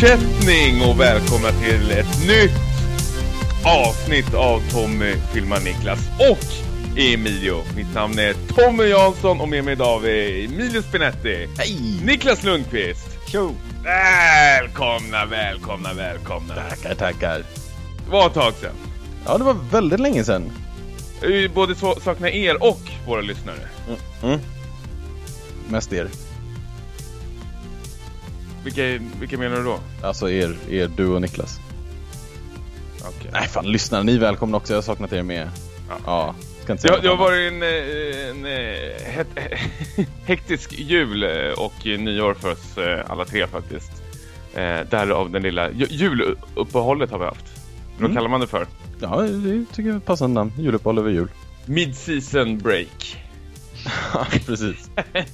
fortsättning och välkomna till ett nytt avsnitt av Tommy filmar Niklas och Emilio. Mitt namn är Tommy Jansson och med mig idag är Emilio Spinetti. Hej! Niklas Lundqvist. Tjo! Välkomna, välkomna, välkomna. Tackar, tackar. Det var ett tag sedan. Ja, det var väldigt länge sedan. Vi både så- saknar er och våra lyssnare. Mm. Mest er. Vilka, vilka menar du då? Alltså er, er du och Niklas. Okej. Nej fan, lyssna. Ni är välkomna också. Jag har saknat er med. Ja. Ja. ska inte säga Det har, varit en, en eh, het, hektisk jul eh, och nyår för oss eh, alla tre faktiskt. Eh, Därav den lilla ju- juluppehållet har vi haft. Vad Mm. kallar man det för? Ja, det tycker jag är passande namn. Juluppehåll över jul. Mid-season break. Precis.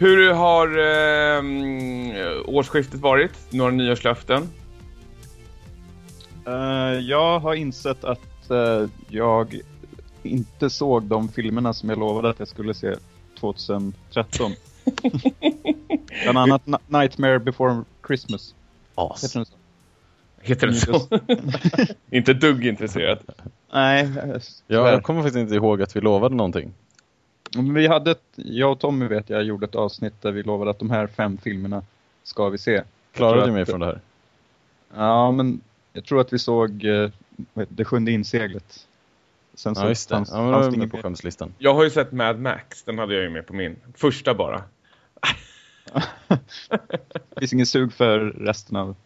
Hur har eh, årsskiftet varit? Några nyårslöften? Eh, jag har insett att eh, jag inte såg de filmerna som jag lovade att jag skulle se 2013. Bland annat Na- Nightmare before Christmas. As. Heter den så? Heter det så? Inte dugg intresserad. Nej, Ja, tyvärr. jag kommer faktiskt inte ihåg att vi lovade någonting. Vi hade ett, jag och Tommy vet jag gjorde ett avsnitt där vi lovade att de här fem filmerna ska vi se. Klarade du mig från det här? Ja, men jag tror att vi såg eh, heter det sjunde inseglet. Sen så Ja, just det. fanns, Ja, men fanns med inget på skämslistan. Jag har ju sett Mad Max, den hade jag ju med på min. Första bara. Det finns ingen sug för resten av...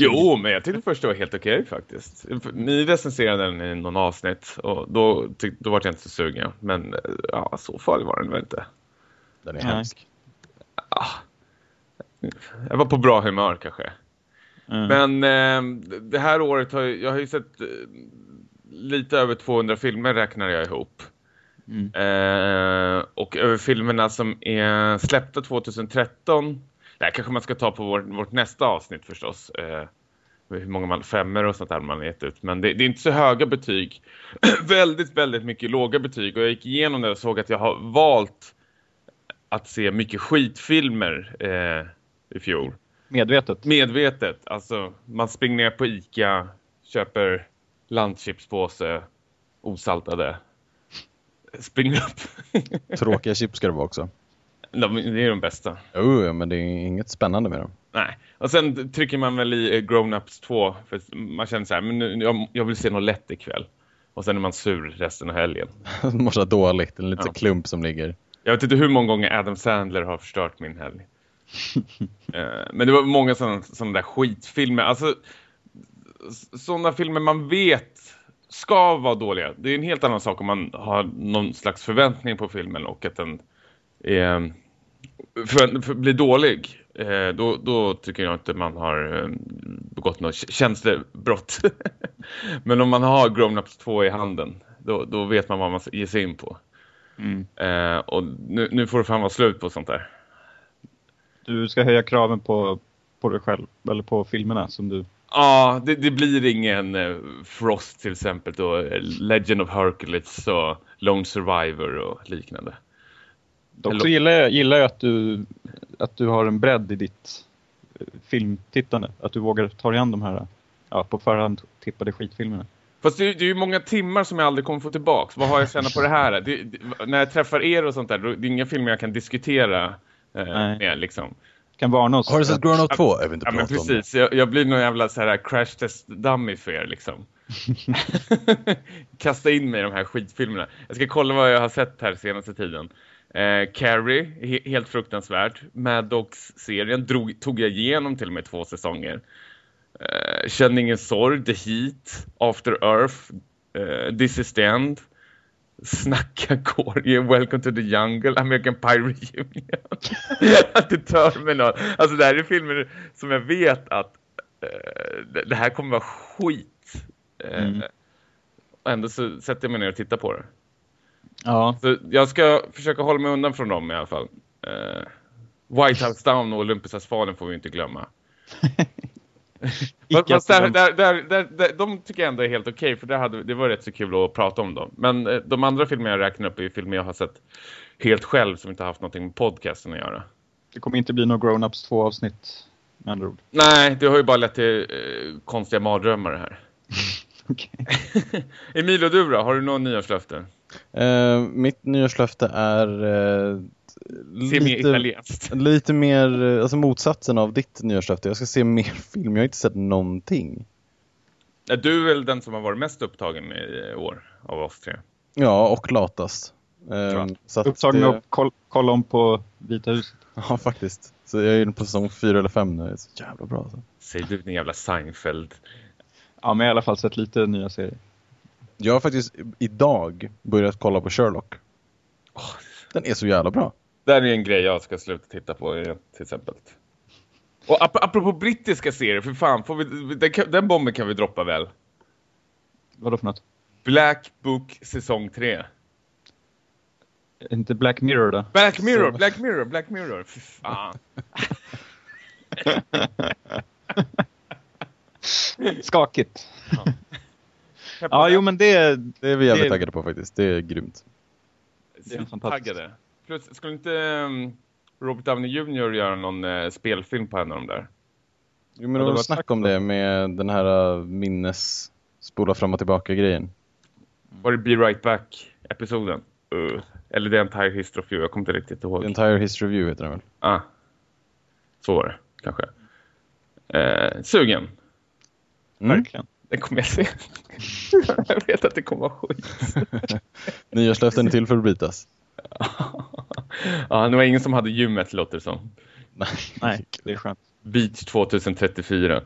Jo, men jag tyckte första var helt okej faktiskt. Ni recenserade den i någon avsnitt och då, tyck, då var jag inte så sugen. Men eh, ja, så farlig var den väl inte. Den är Nej. hemsk. Jag var på bra humör kanske. Mm. Men eh, det här året har jag, jag har ju sett eh, lite över 200 filmer räknar jag ihop. Mm. Eh, och över filmerna som är släppta 2013. Det här kanske man ska ta på vår, vårt nästa avsnitt förstås. Eh, hur många man, femmer och sånt där man gett ut. Men det, det är inte så höga betyg. väldigt, väldigt mycket låga betyg. Och jag gick igenom det och såg att jag har valt att se mycket skitfilmer eh, i fjol. Medvetet. Medvetet. Alltså, man springer ner på Ica, köper landchipspåse, osaltade. Springer upp. Tråkiga chips ska det vara också. De, det är de bästa. Jo, jo, men det är inget spännande med dem. Nej. Och sen trycker man väl i eh, Grown Ups 2. För man känner så här, men nu, jag, jag vill se något lätt ikväll. Och sen är man sur resten av helgen. Mår dåligt. En liten Ja. klump som ligger. Jag vet inte hur många gånger Adam Sandler har förstört min helg. Eh, Men det var många sådana, sådana där skitfilmer. Alltså, sådana filmer man vet ska vara dåliga. Det är en helt annan sak om man har någon slags förväntning på filmen och att den är, för, för, blir dålig. Eh, då, då tycker jag inte man har eh, begått något tjänstebrott. Men om man har Grown Ups 2 i handen, då, då vet man vad man ger sig in på. Mm. Eh, och nu, nu får det fan vara slut på sånt där. Du ska höja kraven på, på dig själv, eller på filmerna som du... Ja, det, det blir ingen eh, Frost till exempel då, eh, Legend of Hercules och Lone Survivor och liknande. Dock så gillar jag, gillar jag att, du, att du har en bredd i ditt eh, filmtittande. Att du vågar ta dig an de här ja, på förhand tippade skitfilmerna. Fast det, är- det är ju många timmar som jag aldrig kommer få tillbaks. Vad har jag att känna på det här? Det, det, när jag träffar er och sånt där, det är inga filmer jag kan diskutera eh, med liksom. Kan varna oss. Har du sett Grown Up 2? Jag vill inte Ja men prata om det. precis, jag, jag blir någon jävla så här crash test dummy för er liksom. Kasta in mig i de här skitfilmerna. Jag ska kolla vad jag har sett här senaste tiden. Eh, Carrie, he helt fruktansvärt. Mad Dogs-serien drog, tog jag igenom till och med två säsonger. Eh, Känn ingen sorg, The Heat, After Earth, eh, This is the End. Snacka Corey, Welcome to the Jungle, American Pie Reunion. att det tör med något. Alltså det här är filmer som jag vet att eh, det- det här kommer vara skit. Eh, Mm. och ändå så sätter jag mig ner och tittar på det. Ja, Så jag ska försöka hålla mig undan från dem i alla fall. Eh, White House Down och Olympus Has Fallen får vi inte glömma. Fast, där, där, där, där, där, de tycker jag ändå är helt okej för där hade, det var rätt så kul att prata om dem. Men eh, de andra filmer jag räknar upp är filmer jag har sett helt själv som inte har haft någonting med podcasten att göra. det kommer inte bli några Grown Ups 2 avsnitt med andra ord. Nej, det har ju bara lett till eh, konstiga mardrömmar det här. Okej. Emilio, du då? Har du någon nyårslöfte? Eh, mitt nyårslöfte är eh, Se mer lite, italienskt. lite mer, eh, alltså motsatsen av ditt nyårslöfte. Jag ska se mer film, jag har inte sett någonting. Är du väl den som har varit mest upptagen i år av oss tre? Ja, och latast. Eh, Ja. så Upptagen det- med att koll, kolla om på Vita huset. Ja, faktiskt. Så jag är inne på säsong fyra eller fem nu. Det är så jävla bra alltså. Säg du din jävla Seinfeld. Ja, men jag har i alla fall sett lite nya serier. Jag har faktiskt idag börjat kolla på Sherlock. Den är så jävla bra. Det här är en grej jag ska sluta titta på igen, till exempel. Och ap apropå brittiska serier, för fan, får vi, den, den bomben kan vi droppa väl? Vadå för något? Black Book säsong 3. Är Inte Black Mirror då? Black Mirror, Så- Black Mirror, Black Mirror. Fy fan. Skakigt. Ja, jo men det, Det är vi jävligt Det- taggade på faktiskt. Det är grymt. Det är fantastiskt. Taggade. Plus, skulle inte um, Robert Downey Jr. göra någon eh, spelfilm på en av dem där? Jo, men Ja, det var snack om det med den här uh, minnes spola fram och tillbaka grejen. Var det Be Right Back-episoden? Uh. Eller The Entire History of You, jag kommer inte riktigt ihåg. The Entire History Review heter den väl? Ah. Så var det, kanske. Eh, sugen. Mm. verkligen. Den kommer jag se. jag vet att det kommer vara skit. Nyårslöften är till för att brytas. ja, det var ingen som hade gymmet, låter det som. Nej. Det är skönt. Beach 2034.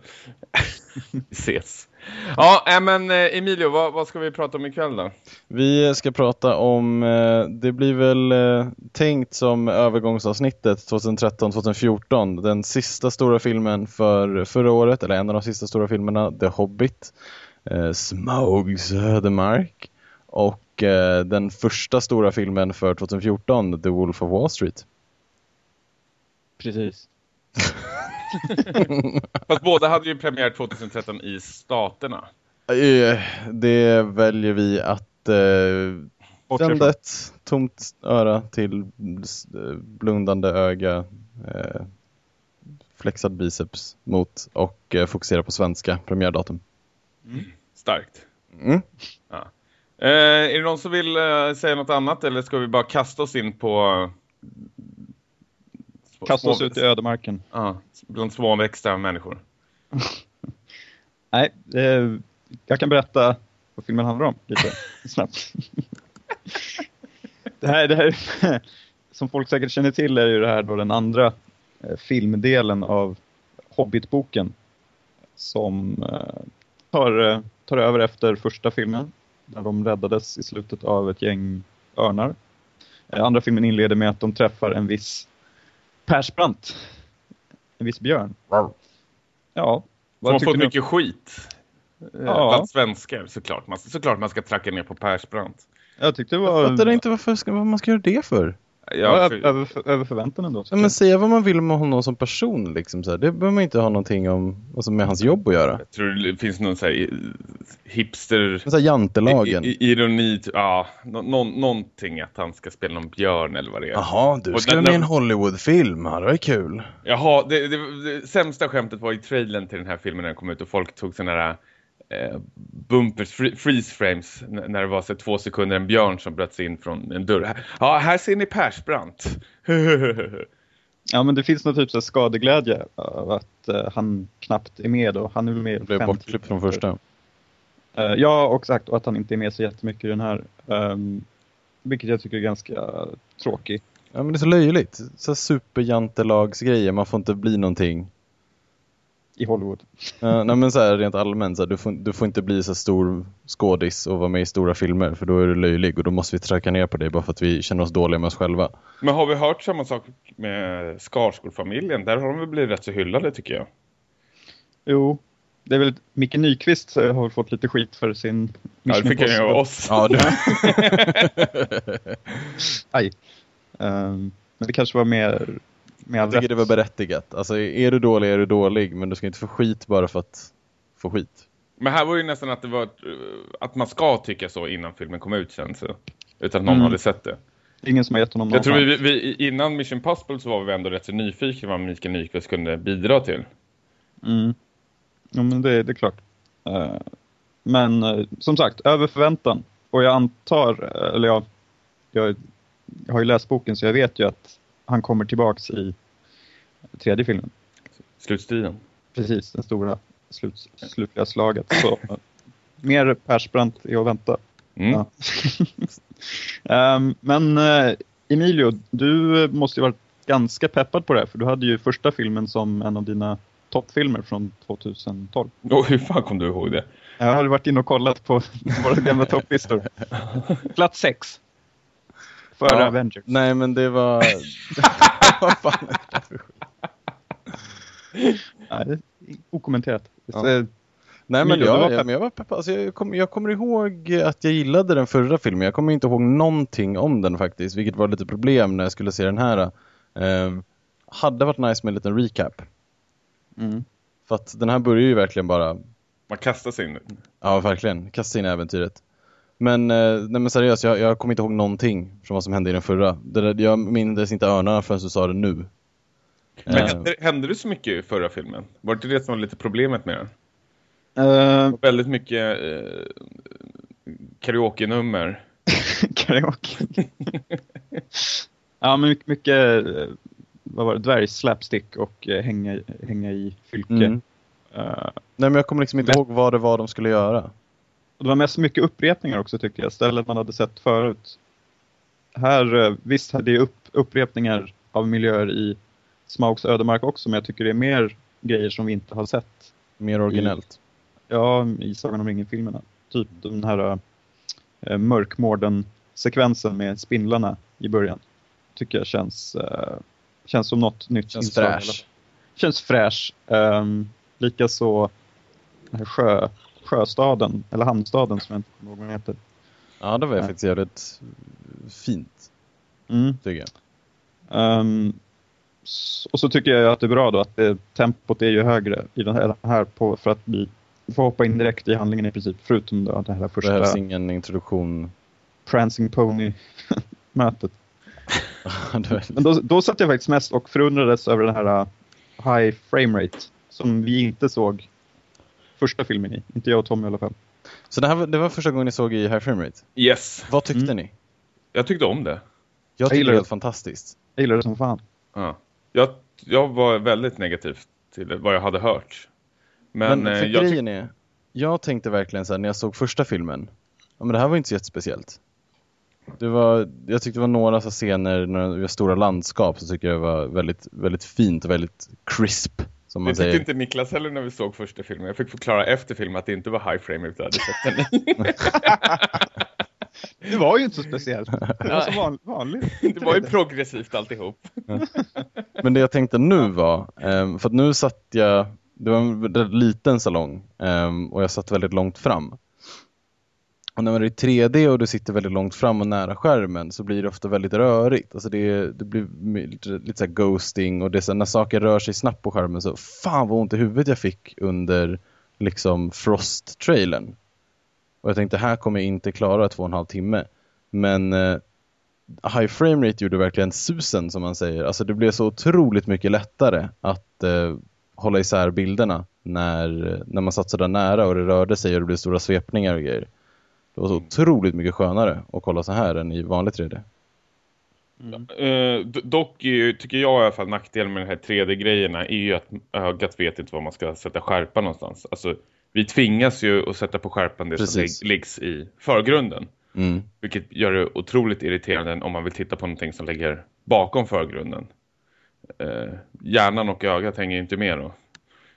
Vi ses. Ja, äh, men eh, Emilio, vad, vad ska vi prata om ikväll då? Vi ska prata om, eh, det blir väl eh, tänkt som övergångsavsnittet 2013-2014. Den sista stora filmen för förra året, eller en av de sista stora filmerna, The Hobbit. Eh, Smaug Södermark. Och eh, den första stora filmen för 2014, The Wolf of Wall Street. Precis. Fast båda hade ju premiär 2013 i Staterna. Eh, Det väljer vi att eh, från- ett tomt öra till eh, blundande öga, eh, flexad biceps mot och eh, fokusera på svenska premiärdatum. Starkt. Mm. Eh, är det någon som vill eh, säga något annat eller ska vi bara kasta oss in på... Kasta oss ut i ödemarken. Ja, bland småväxta människor. Nej, eh, jag kan berätta vad filmen handlar om lite snabbt. det här, det här, som folk säkert känner till är ju det här då den andra eh, filmdelen av Hobbit-boken som eh, tar, eh, tar över efter första filmen där de räddades i slutet av ett gäng örnar. Eh, andra filmen inleder med att de träffar en viss Persbrandt, en viss björn. Ja, Som har fått om- mycket skit. Eh, Ja. Bland svenskar, såklart. Man, såklart man ska tracka ner på Persbrandt. Jag tyckte det Jag var... fattar inte varför ska, vad man ska göra det för. Ja, för, över, över förväntan ändå. Ja, men säga vad man vill med honom som person. Liksom, så här. Det behöver man inte ha någonting om, alltså, med hans jobb att göra. jag tror det finns någon så här hipster... Så här, jantelagen. I, i, ironi, typ, ja, nå, nå, någonting att han ska spela någon björn eller vad det är. Jaha, du Och ska med i en Hollywoodfilm. Ja, det var kul. Jaha, det, det, det sämsta skämtet var i trailern till den här filmen när den kom ut och folk tog såna där eh, bumpers, free, freeze frames när det var så två sekunder en björn som bröt sig in från en dörr. Ja, här ser ni Persbrandt. Ja, men det finns någon typ så här skadeglädje av att eh, han knappt är med och han är med Det blev bortklippt från första. Eh, ja, och exakt. Och att han inte är med så jättemycket i den här. Um, vilket jag tycker är ganska tråkigt. Ja, men det är så löjligt. Så superjantelagsgrejer. Man får inte bli någonting. I Hollywood. Uh, nej, men så här, rent allmänt. Så här, du, får, du får inte bli så stor skådis och vara med i stora filmer. För då är du löjlig och då måste vi tracka ner på dig bara för att vi känner oss dåliga med oss själva. Men har vi hört samma sak med Skarsgård-familjen? Där har de väl blivit rätt så hyllade tycker jag. Jo, det är väl Micke Nyqvist eh, har fått lite skit för sin Ja, det fick han ju av oss. Ja, du. Aj. Ehm, men det kanske var mer med all Jag tycker rätt. det var berättigat. Alltså, är du dålig är du dålig. Men du ska inte få skit bara för att få skit. Men här var ju nästan att det var eh, att man ska tycka så innan filmen kom ut känns det. Utan att någon Mm. hade sett det. Ingen som har gett honom någon Jag tror vi, vi, innan Mission Possible så var vi ändå rätt så nyfikna vad Mikael Nyqvist kunde bidra till. Mm. Ja, men det, det är klart. Uh, men uh, som sagt, över förväntan. Och jag antar, eller jag, jag, jag har ju läst boken så jag vet ju att han kommer tillbaks i tredje filmen. Slutstriden. Precis, den stora slut, slutliga slaget. Så mer Persbrandt är att vänta. Mm. Ja. um, men Emilio, du måste ju varit ganska peppad på det här, för du hade ju första filmen som en av dina toppfilmer från 2012. Oh, hur fan kom du ihåg det? Jag har varit inne och kollat på våra gamla topplistor. Plats 6. Före Ja. Avengers. Nej, men det var... Vad fan är det för skit? Nej, det är okommenterat. Ja. Så, Nej men jag, jag, jag var peppad. Alltså, jag, kom, jag kommer ihåg att jag gillade den förra filmen. Jag kommer inte ihåg någonting om den faktiskt. Vilket var lite problem när jag skulle se den här. Ehm, hade varit nice med en liten recap. mm. För att den här börjar ju verkligen bara Man kastar sig in. Ja, verkligen. Kasta in i äventyret. Men, eh, nej, men seriöst, jag, jag kommer inte ihåg någonting från vad som hände i den förra. Det där, jag minns inte örnarna förrän du sa det nu. Men Eh, hände, hände det så mycket i förra filmen? Var det inte det som var lite problemet med den? Uh, Väldigt mycket eh, karaoke-nummer. karaoke. ja, men mycket, mycket vad var det, dvärgslapstick och hänga, hänga i fylke. Mm. Eh, Nej, men jag kommer liksom inte Men- ihåg vad det var de skulle göra. Och det var mest mycket upprepningar också tycker jag, stället man hade sett förut. Här, eh, visst, det är upp, upprepningar av miljöer i Smaugs ödemark också, men jag tycker det är mer grejer som vi inte har sett. Mer originellt. Ja, i Sagan om ringen-filmerna. Typ den här uh, mörkmården-sekvensen med spindlarna i början. Tycker jag känns, eh, känns som något nytt. Känns inslag. fräsch. Känns fräsch. Um, Likaså sjö, sjöstaden, eller hamnstaden som jag inte kommer ihåg vad den heter. Ja, det var Ja. faktiskt jävligt fint, Mm. tycker jag. S- och så tycker jag att det är bra då att det, tempot är ju högre i den här, här på, för att vi får hoppa in direkt i handlingen i princip. Förutom då det här första behövs ingen introduktion. Prancing Pony-mötet. Men då, då satt jag faktiskt mest och förundrades över den här uh, high frame rate som vi inte såg första filmen i. Inte jag och Tommy i alla fall. Så det här var, det var första gången ni såg i High Frame Rate. Yes, Vad tyckte Mm. ni? jag tyckte om det. Jag tyckte det var fantastiskt. Jag gillar det som fan. Ja. Jag, jag var väldigt negativ till vad jag hade hört. Men, Men, eh, för jag grejen är, jag tänkte verkligen så här när jag såg första filmen, ja men det här var inte så jättespeciellt. Det var, jag tyckte det var några så scener, några stora landskap, så tycker jag var väldigt, väldigt fint och väldigt crisp, som man det tyckte säger. inte Niklas heller när vi såg första filmen. Jag fick förklara efter filmen att det inte var high frame utan hade sett den. Det var ju inte så speciellt. Det var så van, vanligt. Det var ju progressivt alltihop. Men det jag tänkte nu var, ehm, för att nu satt jag, det var en liten salong ehm, och jag satt väldigt långt fram. Och när man är i 3D och du sitter väldigt långt fram och nära skärmen så blir det ofta väldigt rörigt. Alltså det, det blir lite, lite så här ghosting och det är så, här, när saker rör sig snabbt på skärmen så fan vad ont i huvudet jag fick under liksom Frost-trailern. Och jag tänkte här kommer jag inte klara två och en halv timme. Men eh, High Frame Rate gjorde verkligen susen som man säger. Alltså det blev så otroligt mycket lättare att eh, hålla isär bilderna när, när man satt så där nära och det rörde sig och det blev stora svepningar och grejer. Det var så otroligt mycket skönare att kolla så här än i vanligt 3D. Eh, d- dock ju, tycker jag i alla fall nackdelen med de här 3D-grejerna är ju att ögat vet inte var man ska sätta skärpan någonstans. Alltså, vi tvingas ju att sätta på skärpan det som Precis. lig- liggs i förgrunden. Mm. Vilket gör det otroligt irriterande om man vill titta på någonting som ligger bakom förgrunden. Eh, hjärnan och ögat hänger inte med då.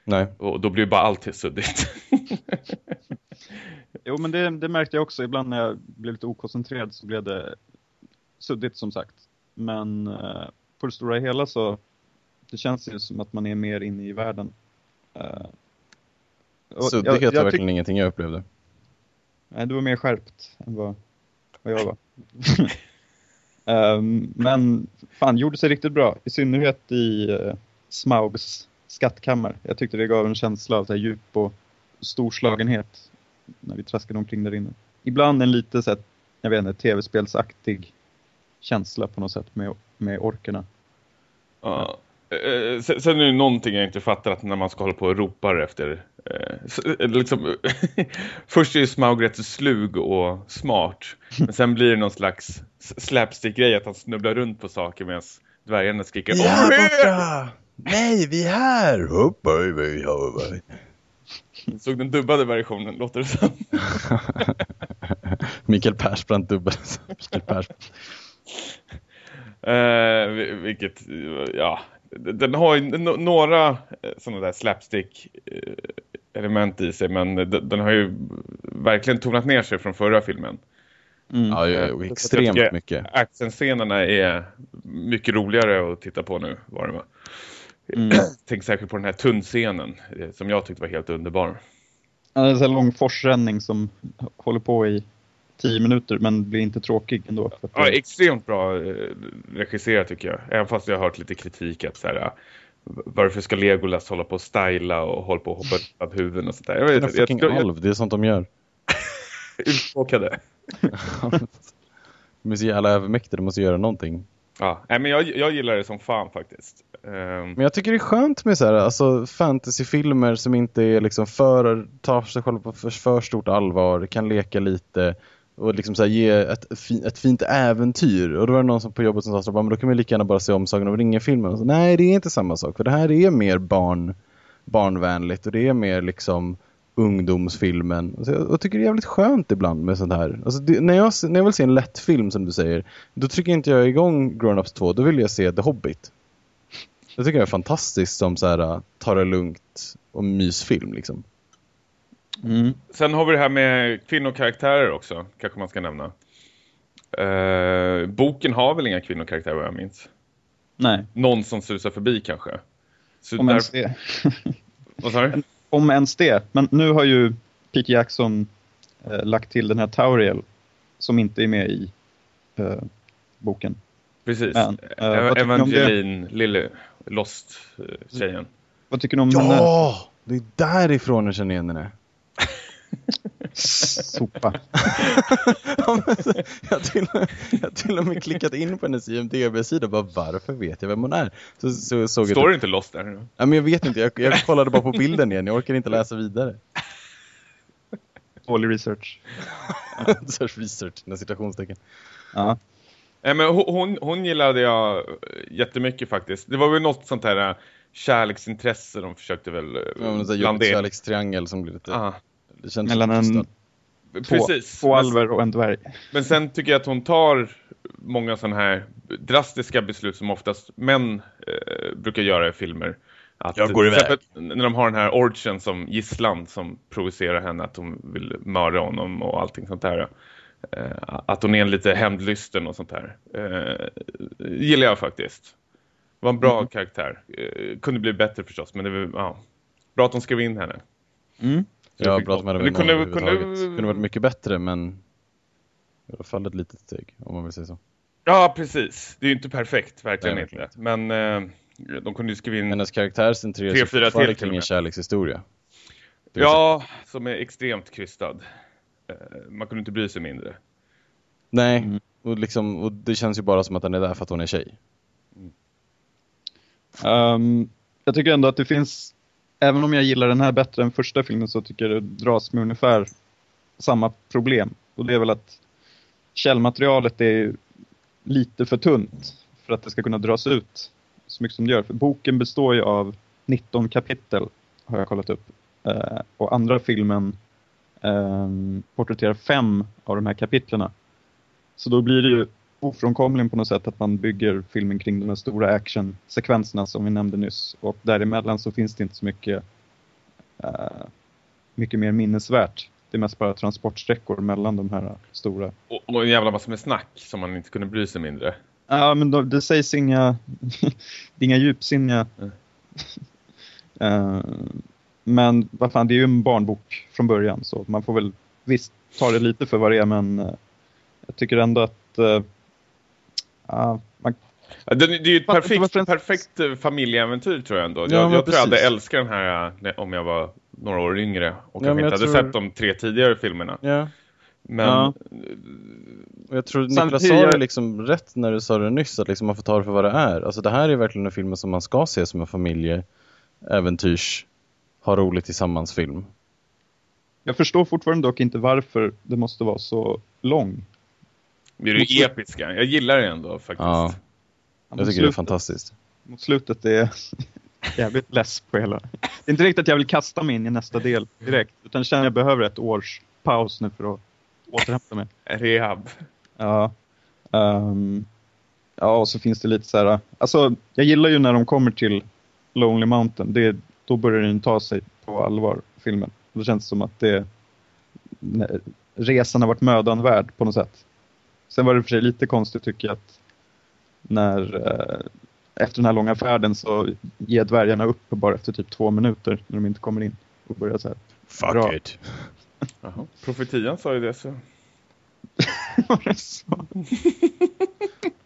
Nej. Och då blir bara allt suddigt. Jo, men det, det märkte jag också. Ibland när jag blev lite okoncentrerad så blev det suddigt som sagt. Men eh, på det stora hela så det känns ju som att man är mer inne i världen. Eh, Suddighet jag, var verkligen ingenting jag upplevde. Nej, du var mer skärpt än vad, vad jag var. Ehm, men fan, gjorde sig riktigt bra. I synnerhet i uh, Smaugs skattkammare. Jag tyckte det gav en känsla av så här, djup och storslagenhet när vi traskade omkring där inne. Ibland en lite så här, jag vet inte, tv-spelsaktig känsla på något sätt med, med orkerna. Ja. Eh, sen, sen är det någonting jag inte fattar att när man ska hålla på och ropa efter eh, eh, liksom, först är ju Smaug rätt slug och smart men sen blir det någon slags slapstick-grej att han snubblar runt på saker medan dvärgarna skriker Vi är här borta! Nej, vi är här! Upp, oj, oj, Såg den dubbade versionen, låter det som. Mikael Persbrandt dubbade Mikael Persbrandt. Eh, vil- vilket, ja, den har ju några sådana där slapstick eh, element i sig men den, har ju verkligen tonat ner sig från förra filmen. Mm. Ja, ja, Jag extremt mycket. Actionscenerna är mycket roligare att titta på nu var det va? Mm. Tänk säkert på den här tunnscenen eh, som jag tyckte var helt underbar. Ja, det är en lång forsränning som håller på i tio minuter men blir inte tråkig ändå. För att Ja, det- extremt bra eh, regisserat tycker jag. Även fast jag har hört lite kritik att så här, eh, varför ska Legolas hålla på och styla och hålla på och hoppa av huvuden och sånt där. Jag vet alv, det är sånt de gör. uttråkade. De är så jävla övermäktiga, de måste göra någonting. Ja, men jag, jag gillar det som fan faktiskt. Ehm, men jag tycker det är skönt med så här, alltså fantasyfilmer som inte är liksom för, tar sig själva på för, för stort allvar, kan leka lite och liksom så här ge ett, fi- ett fint äventyr. Och då var det någon som på jobbet som sa så men då kan man lika gärna bara se om Sagan om ringen-filmen. Nej, det är inte samma sak, för det här är mer barn, barnvänligt och det är mer liksom ungdomsfilmen. Alltså jag, jag tycker det är jävligt skönt ibland med sånt här. Alltså det, när, jag, när jag vill se en lätt film som du säger, då trycker inte jag igång Grown Ups 2, då vill jag se The Hobbit. Jag tycker det är fantastiskt som så här, äh, ta det lugnt och mysfilm liksom. Mm. sen har vi det här med kvinnokaraktärer också, kanske man ska nämna. Eh, boken har väl inga kvinnokaraktärer vad jag minns. Nej, Någon som susar förbi kanske. Så om där, ens det. vad sa du? Om ens det. Men nu har ju Peter Jackson eh, lagt till den här Tauriel som inte är med i eh, boken. Precis. Men, eh, Ev- vad tycker ni om det? Evangeline, Lille, Lost-tjejen. Vad tycker du om henne? Ja! Det är därifrån jag känner igen henne. Sopa. Ja, men så- jag, till, jag till och med klickat in på hennes IMDB-sida bara varför vet jag vem hon är? Så, så såg Står typ- det inte Lost där? Ja, men jag vet inte, jag, jag kollade bara på bilden igen, jag orkar inte läsa vidare. Dålig research. Search research, när citationstecken. Ja. Nej, men hon, hon, gillade jag eh, jättemycket faktiskt. Det var väl något sånt här eh, kärleksintresse de försökte väl eh, Ja, men jobbig in. kärlekstriangel som blir lite... Ah, Det känns Mellan en precis. Två Men- alver och en dvärg. Men sen tycker jag att hon tar många sådana här drastiska beslut som oftast män eh, brukar göra i filmer. Att, Jag går iväg. När de har den här orchen som gisslan som provocerar henne att hon vill mörda honom och allting sånt där. Eh, att hon är en lite hämndlysten och sånt där. Eh, gillar jag faktiskt. Var en bra karaktär. Eh, kunde bli bättre förstås, men det var ja, bra att de skrev in henne. Mm. Så med något. det kunde, kunde, kunde, varit mycket bättre men i alla fall ett litet steg om man vill säga så. Ja, precis. Det är ju inte perfekt, verkligen Nej, inte. Men eh, de kunde ju skriva in... Hennes karaktär centrerar Tre, sig fyra fortfarande kring en kärlekshistoria. Det är Ja, som är extremt krystad. Eh, Man kunde inte bry sig mindre. Nej, Mm. och, liksom, och det känns ju bara som att den är där för att hon är tjej. Ehm, jag tycker ändå att det finns, även om jag gillar den här bättre än första filmen så tycker jag det dras med ungefär samma problem. Och det är väl att källmaterialet är lite för tunt för att det ska kunna dras ut så mycket som det gör. För boken består ju av 19 kapitel, har jag kollat upp. Eh, och andra filmen eh, porträtterar fem av de här kapitlerna. Så då blir det ju ofrånkomligen på något sätt att man bygger filmen kring de här stora actionsekvenserna som vi nämnde nyss. Och däremellan så finns det inte så mycket, eh, mycket mer minnesvärt. Det är mest bara transportsträckor mellan de här stora. Och, och en jävla massa med snack som man inte kunde bry sig mindre. Ja, men då, det sägs inga, det är inga djupsinniga. Mm. Eh, men vad fan, det är ju en barnbok från början så man får väl visst ta det lite för vad det är men eh, jag tycker ändå att eh, ja, man, Ja, Det, det är ju ett perfekt, varför- perfekt eh, familjeäventyr tror jag ändå. Ja, jag tror jag hade älskat den här eh, om jag var några år yngre och Ja, kanske inte jag hade tror- sett de tre tidigare filmerna. Ja. Men Ja. Och Jag tror Niklas sa det liksom rätt när du sa det nyss, att liksom man får ta det för vad det är. Alltså det här är verkligen en film som man ska se som en familjeäventyrs, ha roligt tillsammans film. Jag förstår fortfarande dock inte varför det måste vara så lång. Det är ju episka. Jag gillar det ändå faktiskt. Ja, jag tycker det är slutet- fantastiskt. Mot slutet är jag jävligt less på hela. Det är inte riktigt att jag vill kasta mig in i nästa del direkt. Utan känner att jag behöver ett års paus nu för att återhämta mig. Rehab. Ja. Ehm, ja, och så finns det lite så här. Alltså, jag gillar ju när de kommer till Lonely Mountain. Det, då börjar den ta sig på allvar, filmen. Det känns som att det, resan har varit mödan värd på något sätt. Sen var det för sig lite konstigt tycker jag att när eh, efter den här långa färden så ger dvärgarna upp bara efter typ två minuter när de inte kommer in och börjar så här. Fuck Bra. it. Profetian sa ju det så. Var det så?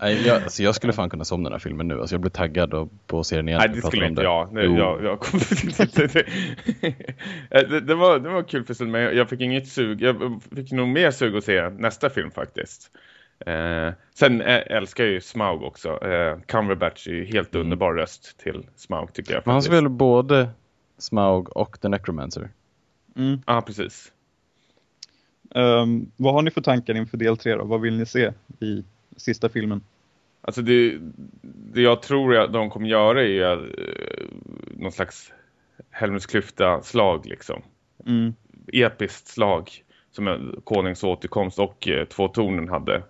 Nej, jag, alltså jag skulle fan kunna somna den här filmen nu. Alltså jag blir taggad och, på att se den igen. Nej, det skulle inte jag. Nej, jag, jag kom det, det, var, det var kul för men jag fick inget sug. Jag fick nog mer sug att se nästa film faktiskt. Eh, sen eh, älskar jag ju Smaug också. Eh, Cumberbatch är ju helt Mm. underbar röst till Smaug tycker jag. Men han spelar både Smaug och The Necromancer. Mm. Ja, precis. Ehm, vad har ni för tankar inför del tre då? Vad vill ni se i sista filmen? Alltså det, det jag tror att de kommer göra är ju eh, någon slags Helmets klyfta-slag liksom. Mm. Episkt slag som konungs återkomst och eh, två tornen hade.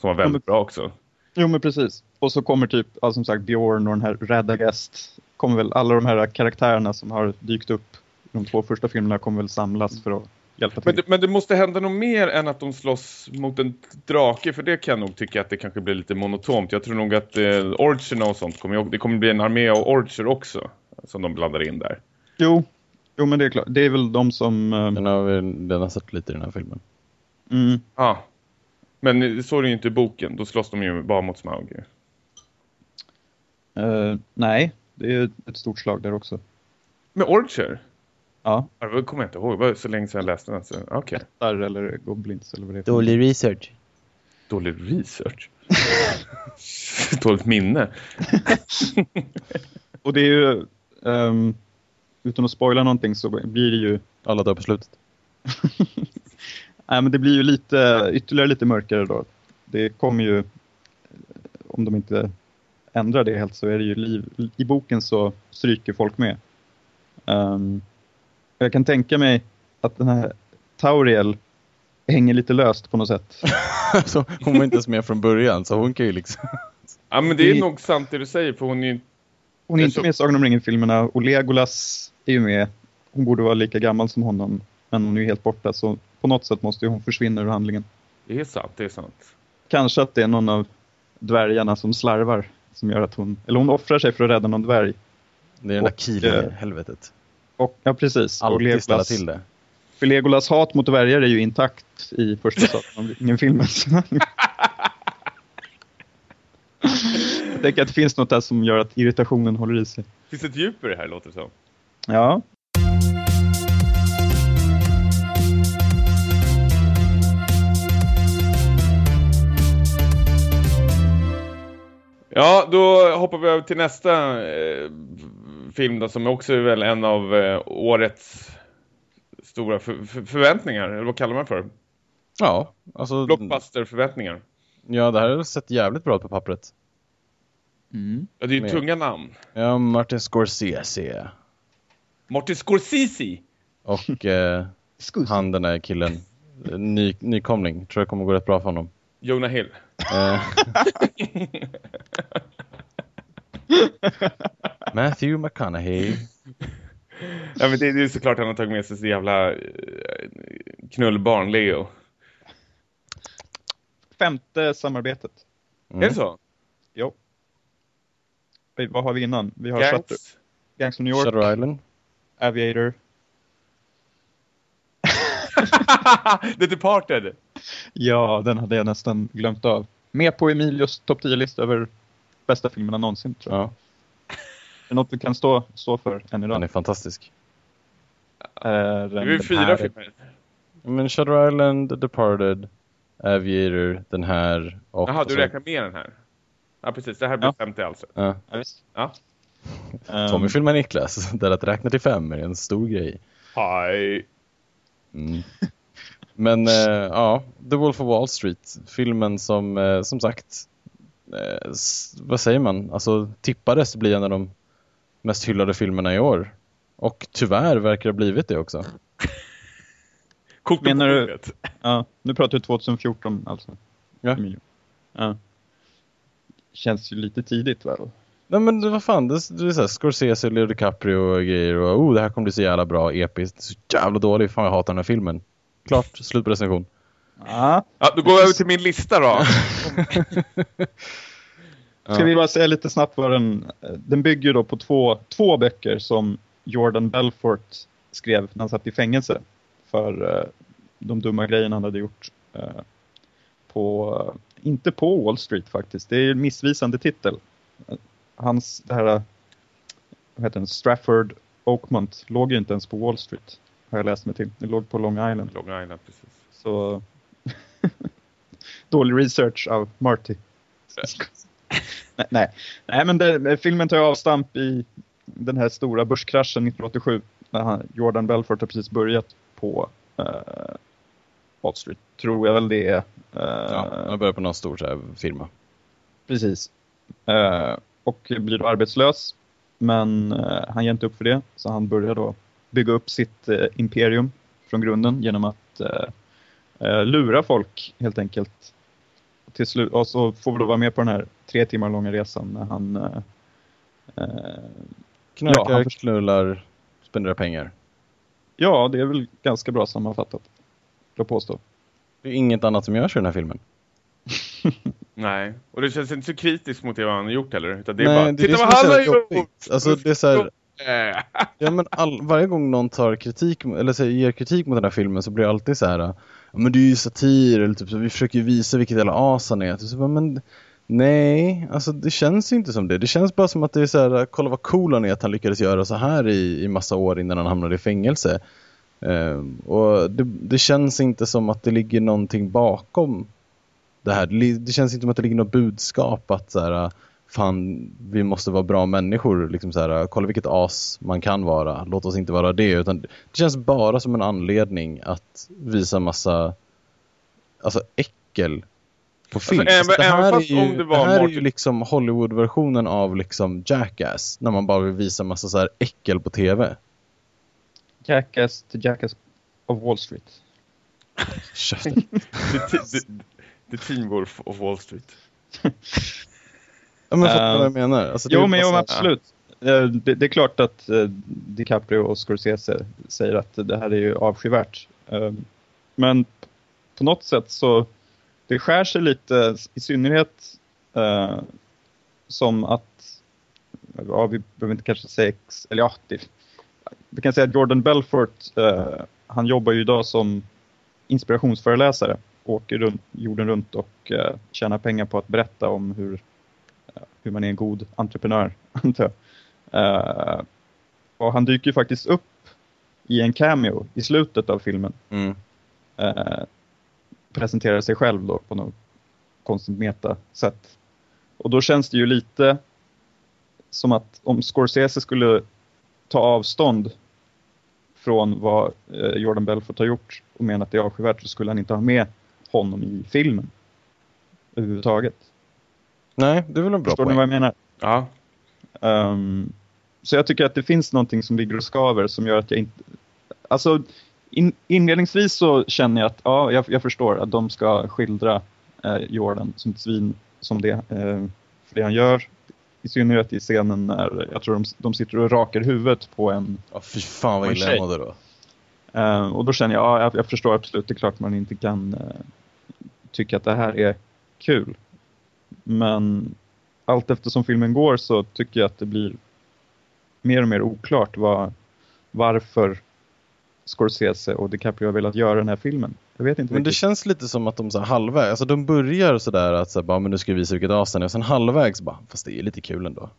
Som var väldigt bra också. Jo men precis. Och så kommer typ, alltså, som sagt, Bjorn och den här Radagast. Kommer väl alla de här karaktärerna som har dykt upp de två första filmerna kommer väl samlas för att hjälpa till. Men det, men det måste hända något mer än att de slåss mot en drake. För det kan jag nog tycka att det kanske blir lite monotont. Jag tror nog att eh, Orcherna och sånt kommer, det kommer bli en armé av Orcher också. Som de blandar in där. Jo, jo men det är klart. Det är väl de som... eh, Den har vi redan sett lite i den här filmen. mm, Ja. Men eh, så är det ju inte i boken. Då slåss de ju bara mot Smaug. ju. eh, nej, det är ett stort slag där också. Med Orcher? Ja, Ja, Det kommer jag inte ihåg. Det var så länge sedan jag läste den. så- Okej. där eller Goblins eller vad det är. Dålig research. Dålig research. Dåligt minne. Och det är ju, ehm, utan att spoila någonting så blir det ju Alla dör på slutet. Nej, men det blir ju lite, ytterligare lite mörkare då. Det kommer ju, om de inte ändrar det helt så är det ju liv. I boken så stryker folk med. Ehm, jag kan tänka mig att den här Tauriel hänger lite löst på något sätt. så hon var inte ens med från början, så hon kan ju liksom... Ja, men det är Det- nog sant det du säger. För hon är ju Hon är inte så- med i Sagan om ringen-filmerna och Legolas är ju med. Hon borde vara lika gammal som honom, men hon är ju helt borta så på något sätt måste ju hon försvinna ur handlingen. Det är sant, det är sant. Kanske att det är någon av dvärgarna som slarvar som gör att hon, eller hon offrar sig för att rädda någon dvärg. Det är den där Och, kilen eh, i helvetet. Och, ja, precis. och Alltid ställa Legolas, till det. för Legolas hat mot dvärgar är ju intakt i första Sagan om ringen-filmen. Jag tänker att det finns något där som gör att irritationen håller i sig. Finns det ett djup i det här låter det som? Ja, Ja, då hoppar vi över till nästa eh, film då, som också är väl en av eh, årets stora för, för, förväntningar. Eller vad kallar man för? Ja, alltså... Blockbuster-förväntningar. Ja, det här har sett jävligt bra ut på pappret. Ja, det är ju Med- tunga namn. Ja, Martin Scorsese. Martin Scorsese. Och eh, han den där killen. Ny, nykomling. Tror jag kommer gå rätt bra för honom. Jonah Hill. Matthew McConaughey. Ja, men det, det är såklart han har tagit med sig så jävla eh, knullbarn, Leo. femte samarbetet. Mm. Är det så? Jo. Oj, Vad har vi innan? Vi har Shutter, Gangs. Gangs of New York, Shutter Island. Aviator. The Departed. Ja, den hade jag nästan glömt av. Med på Emilios topp 10-lista över bästa filmerna någonsin tror jag. Ja, det något du kan stå, stå för än den idag? är fantastisk. Är Det är ju fyra filmer. Men Shutter Island, The Departed, Aviator, den här och... Jaha, du räknar med den här? Ja, precis. Det här blir Ja. 50 alltså. Ja. Ja, visst. Ja. Tommy Ehm, filmar Niklas, där att räkna till fem är en stor grej. Hej. Mm. Men eh, ja, The Wolf of Wall Street, filmen som eh, som sagt, s- vad säger man, alltså tippades bli en av de mest hyllade filmerna i år. Och tyvärr verkar det ha blivit det också. Kort Menar du- ja, nu pratar vi 2014 alltså. Ja. Ja. Känns ju lite tidigt väl? Nej men det- vad fan, det, det är såhär Scorsese, Leo DiCaprio och grejer och oh det här kommer bli så jävla bra, episkt, så jävla dålig, fan jag hatar den här filmen. Klart, slut på recension. Ja. Ja, då går jag över till min lista då. Ska vi bara säga lite snabbt vad den... Den bygger då på två, två böcker som Jordan Belfort skrev när han satt i fängelse. För eh, de dumma grejerna han hade gjort. eh, på, eh, inte på Wall Street faktiskt. Det är en missvisande titel. Hans, det här, eh, vad heter den, Strafford Oakmont låg ju inte ens på Wall Street. Har jag läst mig till. Det låg på Long Island. Long Island, precis. Så dålig research av Marty. Nej, nej. nej, men det, filmen tar avstamp i den här stora börskraschen 1987 när han, Jordan Belfort har precis börjat på uh, Wall Street. Tror jag väl det är. Eh, Ja, jag börjar på någon stor så här, firma. Precis. Eh, och blir då arbetslös. Men eh, han ger inte upp för det. Så han börjar då bygga upp sitt eh, imperium från grunden genom att eh, eh, lura folk helt enkelt. Till slut, och så får vi då vara med på den här tre timmar långa resan när han eh, eh, Knarkar, Ja, han knullar, spenderar pengar. Ja, det är väl ganska bra sammanfattat. Jag påstå. Det är inget annat som görs i den här filmen. Nej, och det känns inte så kritiskt mot det han har gjort heller. Utan det är Nej, bara, det titta vad han har gjort! Alltså, det är så här-. Ja, men all, varje gång någon tar kritik, eller så, ger kritik mot den här filmen så blir det alltid så här. "Ja, men det är ju satir, eller typ så vi försöker ju visa vilket jävla as han är. Typ Så, men nej, alltså det känns ju inte som det. Det känns bara som att det är så här, kolla vad cool han är att han lyckades göra så här i, i massa år innan han hamnade i fängelse. Ehm, och det, det känns inte som att det ligger någonting bakom det här. Det, det känns inte som att det ligger något budskap att så här, fan, vi måste vara bra människor. Liksom så här, kolla vilket as man kan vara. Låt oss inte vara det. Utan det känns bara som en anledning att visa massa alltså äckel på film. även- Alltså, det här, är ju, det var det här är ju liksom Hollywood-versionen av liksom Jackass. När man bara vill visa massa så här äckel på tv. Jackass to Jackass of Wall Street. Käften. The, the, the Teen Wolf of Wall Street. Ja, men fattar Eh, vad jag menar? Alltså, Jo, men jo, här- absolut. Eh, Det, det är klart att eh, DiCaprio och Scorsese säger att det här är ju avskyvärt. Eh, Men på något sätt så det skär sig lite, i synnerhet eh, som att, ja, vi behöver inte kanske säga, eller ja, det, vi kan säga att Jordan Belfort, eh, han jobbar ju idag som inspirationsföreläsare, åker runt, jorden runt och eh, tjänar pengar på att berätta om hur hur man är en god entreprenör, antar jag. Eh, och han dyker ju faktiskt upp i en cameo i slutet av filmen. Mm. Eh, presenterar sig själv då på något konstigt meta-sätt. Och då känns det ju lite som att om Scorsese skulle ta avstånd från vad eh, Jordan Belfort har gjort och mena att det är avskyvärt så skulle han inte ha med honom i filmen överhuvudtaget. Nej, det är väl en bra Förstår ni poäng. vad jag menar? Ja. Ehm, så jag tycker att det finns någonting som ligger och skaver som gör att jag inte... Alltså, in, inledningsvis så känner jag att ja, jag, jag förstår att de ska skildra eh, Jordan som ett svin som det, eh, för det han gör. I synnerhet i scenen när jag tror de, de sitter och rakar huvudet på en... Ja, fy fan vad illa jag då. Eh, och då känner jag, ja, jag, jag förstår absolut, det är klart man inte kan eh, tycka att det här är kul. Men allt eftersom filmen går så tycker jag att det blir mer och mer oklart vad, varför Scorsese och DiCaprio har velat göra den här filmen. Jag vet inte Men det riktigt. känns lite som att de så här halvvägs, alltså de börjar sådär att så här, bara, men nu ska vi visa vilket as är och sen halvvägs bara, fast det är lite kul ändå.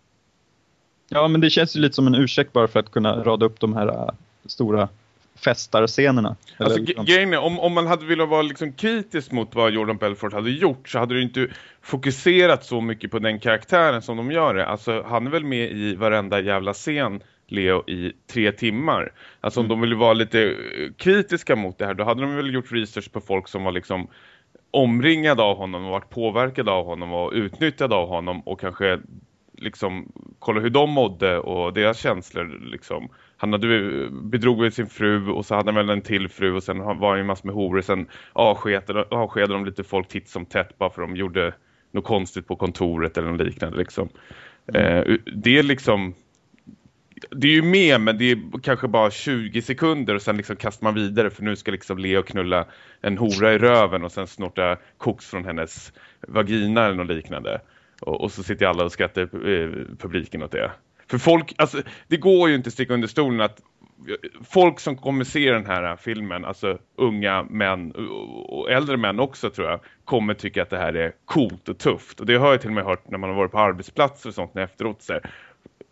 Ja, men det känns ju lite som en ursäkt bara för att kunna rada upp de här äh, stora festarscenerna. Alltså, liksom- grejen är, om, om man hade velat vara liksom kritisk mot vad Jordan Belfort hade gjort så hade du inte fokuserat så mycket på den karaktären som de gör det. Alltså han är väl med i varenda jävla scen Leo i tre timmar. Alltså om Mm. de ville vara lite eh, kritiska mot det här då hade de väl gjort research på folk som var liksom omringade av honom och varit påverkade av honom och utnyttjade av honom och kanske liksom kolla hur de mådde och deras känslor liksom. Han hade ju- bedrog sin fru och så hade han väl en till fru och sen var han ju massor med horor. Sen avskedade, avskedade de lite folk titt som tätt bara för de gjorde något konstigt på kontoret eller något liknande liksom. Eh, det är liksom det är ju med men det är kanske bara 20 sekunder och sen liksom kastar man vidare för nu ska liksom Leo knulla en hora i röven och sen snorta koks från hennes vagina eller något liknande. Och, och så sitter alla och skrattar eh, publiken åt det. För folk, alltså det går ju inte att sticka under stolen att eh, folk som kommer se den här eh, filmen, alltså unga män eh, och äldre män också tror jag, kommer tycka att det här är coolt och tufft. Och det har jag till och med hört när man har varit på arbetsplatser och sånt när efteråt så här,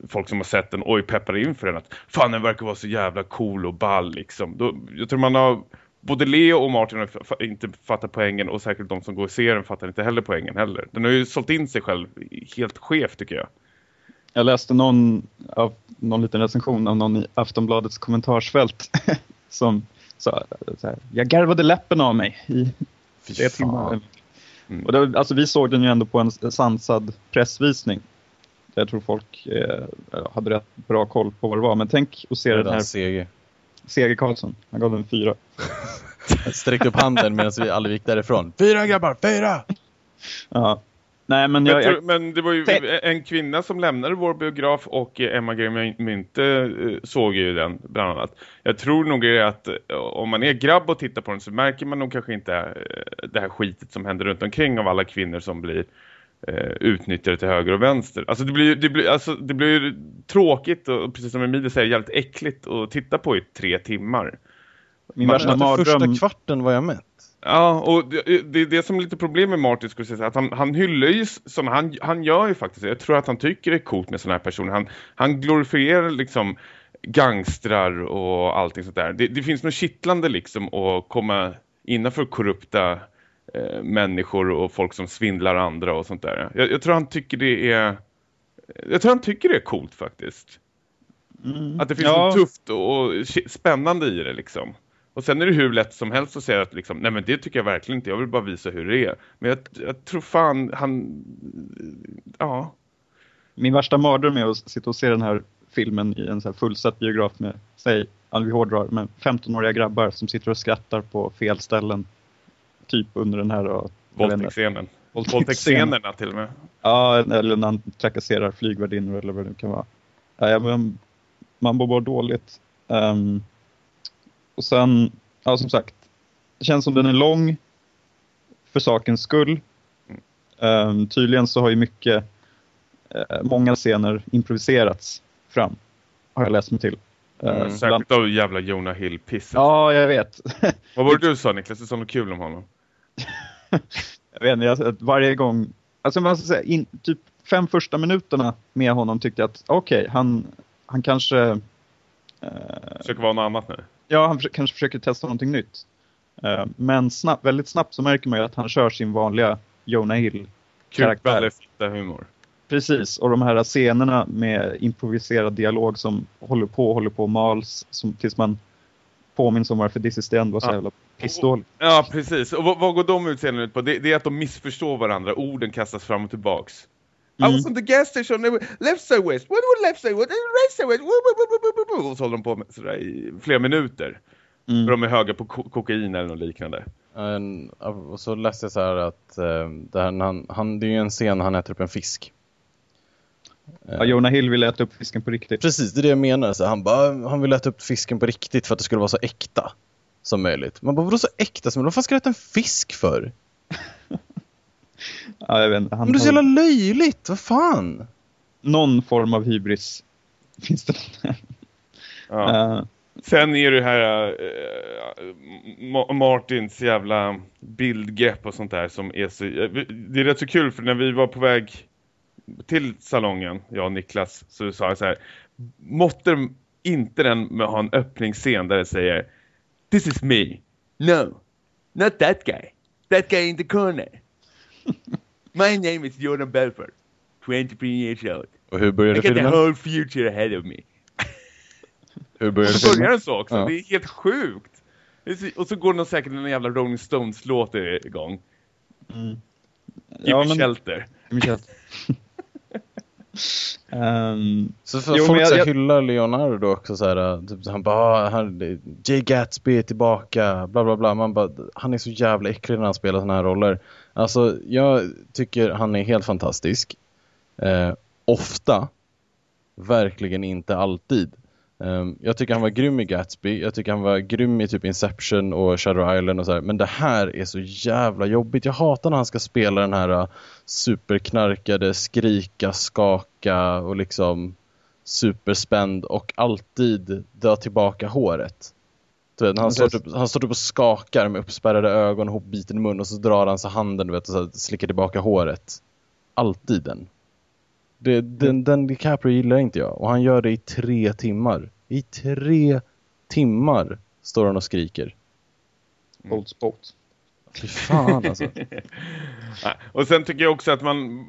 folk som har sett den, oj peppar in för den att fan den verkar vara så jävla cool och ball liksom. Då, jag tror man har både Leo och Martin har inte fattat poängen och säkert de som går och ser den fattar inte heller poängen heller. Den har ju sålt in sig själv helt skevt tycker jag. Jag läste någon, av, någon liten recension av någon i Aftonbladets kommentarsfält som sa så här, jag garvade läppen av mig i tre timmar. Mm. Och det, alltså, vi såg den ju ändå på en sansad pressvisning. Jag tror folk eh, hade rätt bra koll på vad det var. Men tänk att se den här seger. Seger Karlsson. Han gav den fyra. Sträckte upp handen medan vi alla gick därifrån. Fyra grabbar, fyra! Ja. Nej, men jag, jag, men det var ju en kvinna som lämnade vår biograf och eh, Emma Graham Mynte eh, såg ju den bland annat. Jag tror nog är att eh, om man är grabb och tittar på den så märker man nog kanske inte det här skitet som händer runt omkring av alla kvinnor som blir eh, utnyttjade till höger och vänster. Alltså det blir, det blir, alltså det blir tråkigt och precis som Emilie säger jävligt äckligt att titta på i tre timmar. min värsta Efter första mardröm. kvarten var jag mätt. Ja, och det, det är det som är lite problem med Martin skulle jag säga. Att han, han hyllar ju sådana, han, han gör ju faktiskt. Jag tror att han tycker det är coolt med sådana här personer. Han, han glorifierar liksom gangstrar och allting sånt där. Det, det finns något kittlande liksom att komma innanför korrupta eh, människor och folk som svindlar andra och sånt där. Jag, jag tror han tycker det är jag tror han tycker det är coolt faktiskt. Mm. Att det finns Ja. något tufft och och spännande i det liksom. Och sen är det hur lätt som helst att säga att liksom, nej men det tycker jag verkligen inte, jag vill bara visa hur det är. Men jag, jag tror fan han, ja. Min värsta mardröm är att sitta och se den här filmen i en så här fullsatt biograf med, säg, vi hårdrar, men 15-åriga grabbar som sitter och skrattar på fel ställen. Typ under den här Våldtäktsscenen. Våldtäktsscenerna till och med. Ja, eller när han trakasserar flygvärdinnor eller vad det nu kan vara. Ja, men man mår bara dåligt. Ehm, och sen, ja som sagt, det känns som den är lång för sakens skull. Ehm, tydligen så har ju mycket, eh, många scener improviserats fram, har jag läst mig till. Eh, Mm. bland- Särskilt av jävla Jonah Hill-pisset. Ja, jag vet. Vad var det du sa Niklas? Du sa något kul om honom. jag vet inte, jag, varje gång, alltså man ska säga, in, typ fem första minuterna med honom tyckte jag att okej, han, han kanske eh, Försöker vara något annat nu. Ja, han försöker, kanske försöker testa någonting nytt. Eh, men snabbt, väldigt snabbt så märker man ju att han kör sin vanliga Jonah Hill. Karaktär. Humor. Precis, och de här scenerna med improviserad dialog som håller på håller på och mals som, tills man påminns om varför This is the end var så Ja. jävla pissdåligt. Ja, precis. Och vad, vad går de utseenden ut på? Det, det är att de missförstår varandra. Orden kastas fram och tillbaks. Mm. I was on the gas station, they were left side west, what was left side west, right side west, woo, woo, woo, woo, woo, woo. och så håller de på med sådär i flera minuter. Mm. För de är höga på ko kokain eller något liknande. En, och så läste jag så här att eh, det, här, han, han, det är ju en scen han äter upp en fisk. Ja, Jonah Hill vill äta upp fisken på riktigt. Precis, det är det jag menar. Så han, bara, han vill äta upp fisken på riktigt för att det skulle vara så äkta som möjligt. Man bara, vadå så äkta som möjligt? Vad fan ska du äta en fisk för? Ja, jag vet inte, han Men det är så jävla löjligt, vad fan? någon form av hybris. Finns det där? Ja. Eh, Sen är det här Ma- Martins jävla bildgrepp och sånt där som är så... Det är rätt så kul för när vi var på väg till salongen, jag och Niklas, så sa jag så här, måtte inte den ha en öppningsscen där det säger This is me. No, not that guy. That guy in the corner. My name is Jordan Belfort. 23 years old. Och hur I började got the filmen? whole future ahead of me. Hur började så börjar filmen? den så också. Ja. Det är helt sjukt. Och så går nog säkert en jävla Rolling Stones-låt igång. Mm. Jimmy Shelter. Michel. Ehm, Så för Jo, folk jag- jag- hyllar Leonardo också så här, typ, han bara, ah, han, Jay Gatsby är tillbaka, bla bla bla. Man bara, han är så jävla äcklig när han spelar såna här roller. Alltså, jag tycker han är helt fantastisk. Eh, ofta, verkligen inte alltid. Ehm, jag tycker han var grym i Gatsby, jag tycker han var grym i typ Inception och Shadow Island och så här. Men det här är så jävla jobbigt. Jag hatar när han ska spela den här uh, superknarkade, skrika, skaka och liksom superspänd och alltid dra tillbaka håret. Vet, han, står typ, han står typ och skakar med uppspärrade ögon och hopbiten mun och så drar han så handen du vet, och så slickar tillbaka håret. Alltid den. Det, den, den DiCaprio gillar inte jag och han gör det i tre timmar. I tre timmar står han och skriker. Old Spot. Fy fan alltså. Och sen tycker jag också att man,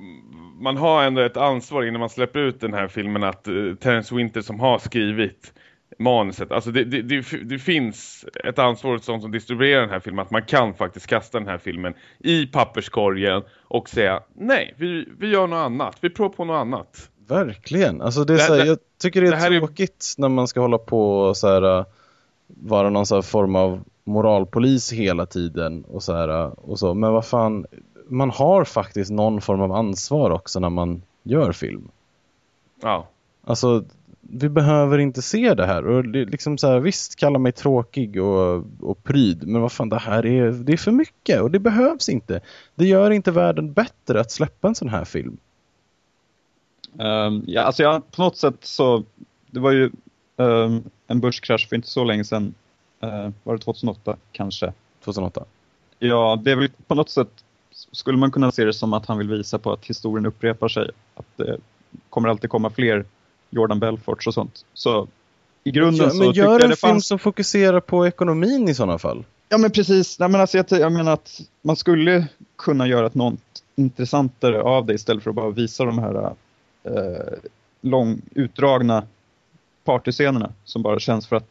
man har ändå ett ansvar innan man släpper ut den här filmen att uh, Terence Winter som har skrivit manuset, alltså det, det, det, det finns ett ansvar de som distribuerar den här filmen att man kan faktiskt kasta den här filmen i papperskorgen och säga nej, vi, vi gör något annat, vi provar på något annat. Verkligen. Alltså det är Det- här, jag tycker det är det här är- tråkigt när man ska hålla på och så här, äh, vara någon så form av moralpolis hela tiden och så här, äh, och så. Men vad fan, man har faktiskt någon form av ansvar också när man gör film. Ja, Alltså, vi behöver inte se det här. Och det, liksom så här, visst, kalla mig tråkig och, och pryd. Men vad fan, det här är, det är för mycket och det behövs inte. Det gör inte världen bättre att släppa en sån här film. Ehm, ja, alltså jag, på något sätt så, det var ju ehm, en börskrasch för inte så länge sedan. Eh, var det 2008 kanske? 2008. Ja, det är väl på något sätt skulle man kunna se det som att han vill visa på att historien upprepar sig. Att det kommer alltid komma fler Jordan Belforts och sånt. Så i grunden Ja, men gör en film fanns... som fokuserar på ekonomin i sådana fall. Ja men precis, Nej, men alltså, jag, jag menar att man skulle kunna göra ett något intressantare av det istället för att bara visa de här eh, lång, utdragna partyscenerna som bara känns för att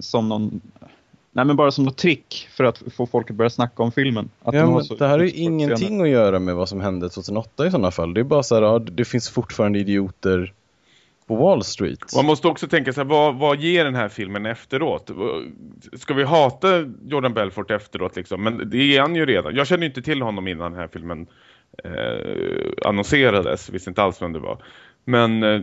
som någon Nej men bara som något trick för att få folk att börja snacka om filmen. Att Ja, de det här är ju ingenting att göra med vad som hände 2008 i sådana fall. Det är bara så här, ja, det finns fortfarande idioter på Wall Street. Man måste också tänka sig, vad, vad ger den här filmen efteråt? Ska vi hata Jordan Belfort efteråt liksom? Men det är han ju redan. Jag känner inte till honom innan den här filmen eh, annonserades. Visste inte alls vem det var. Men eh,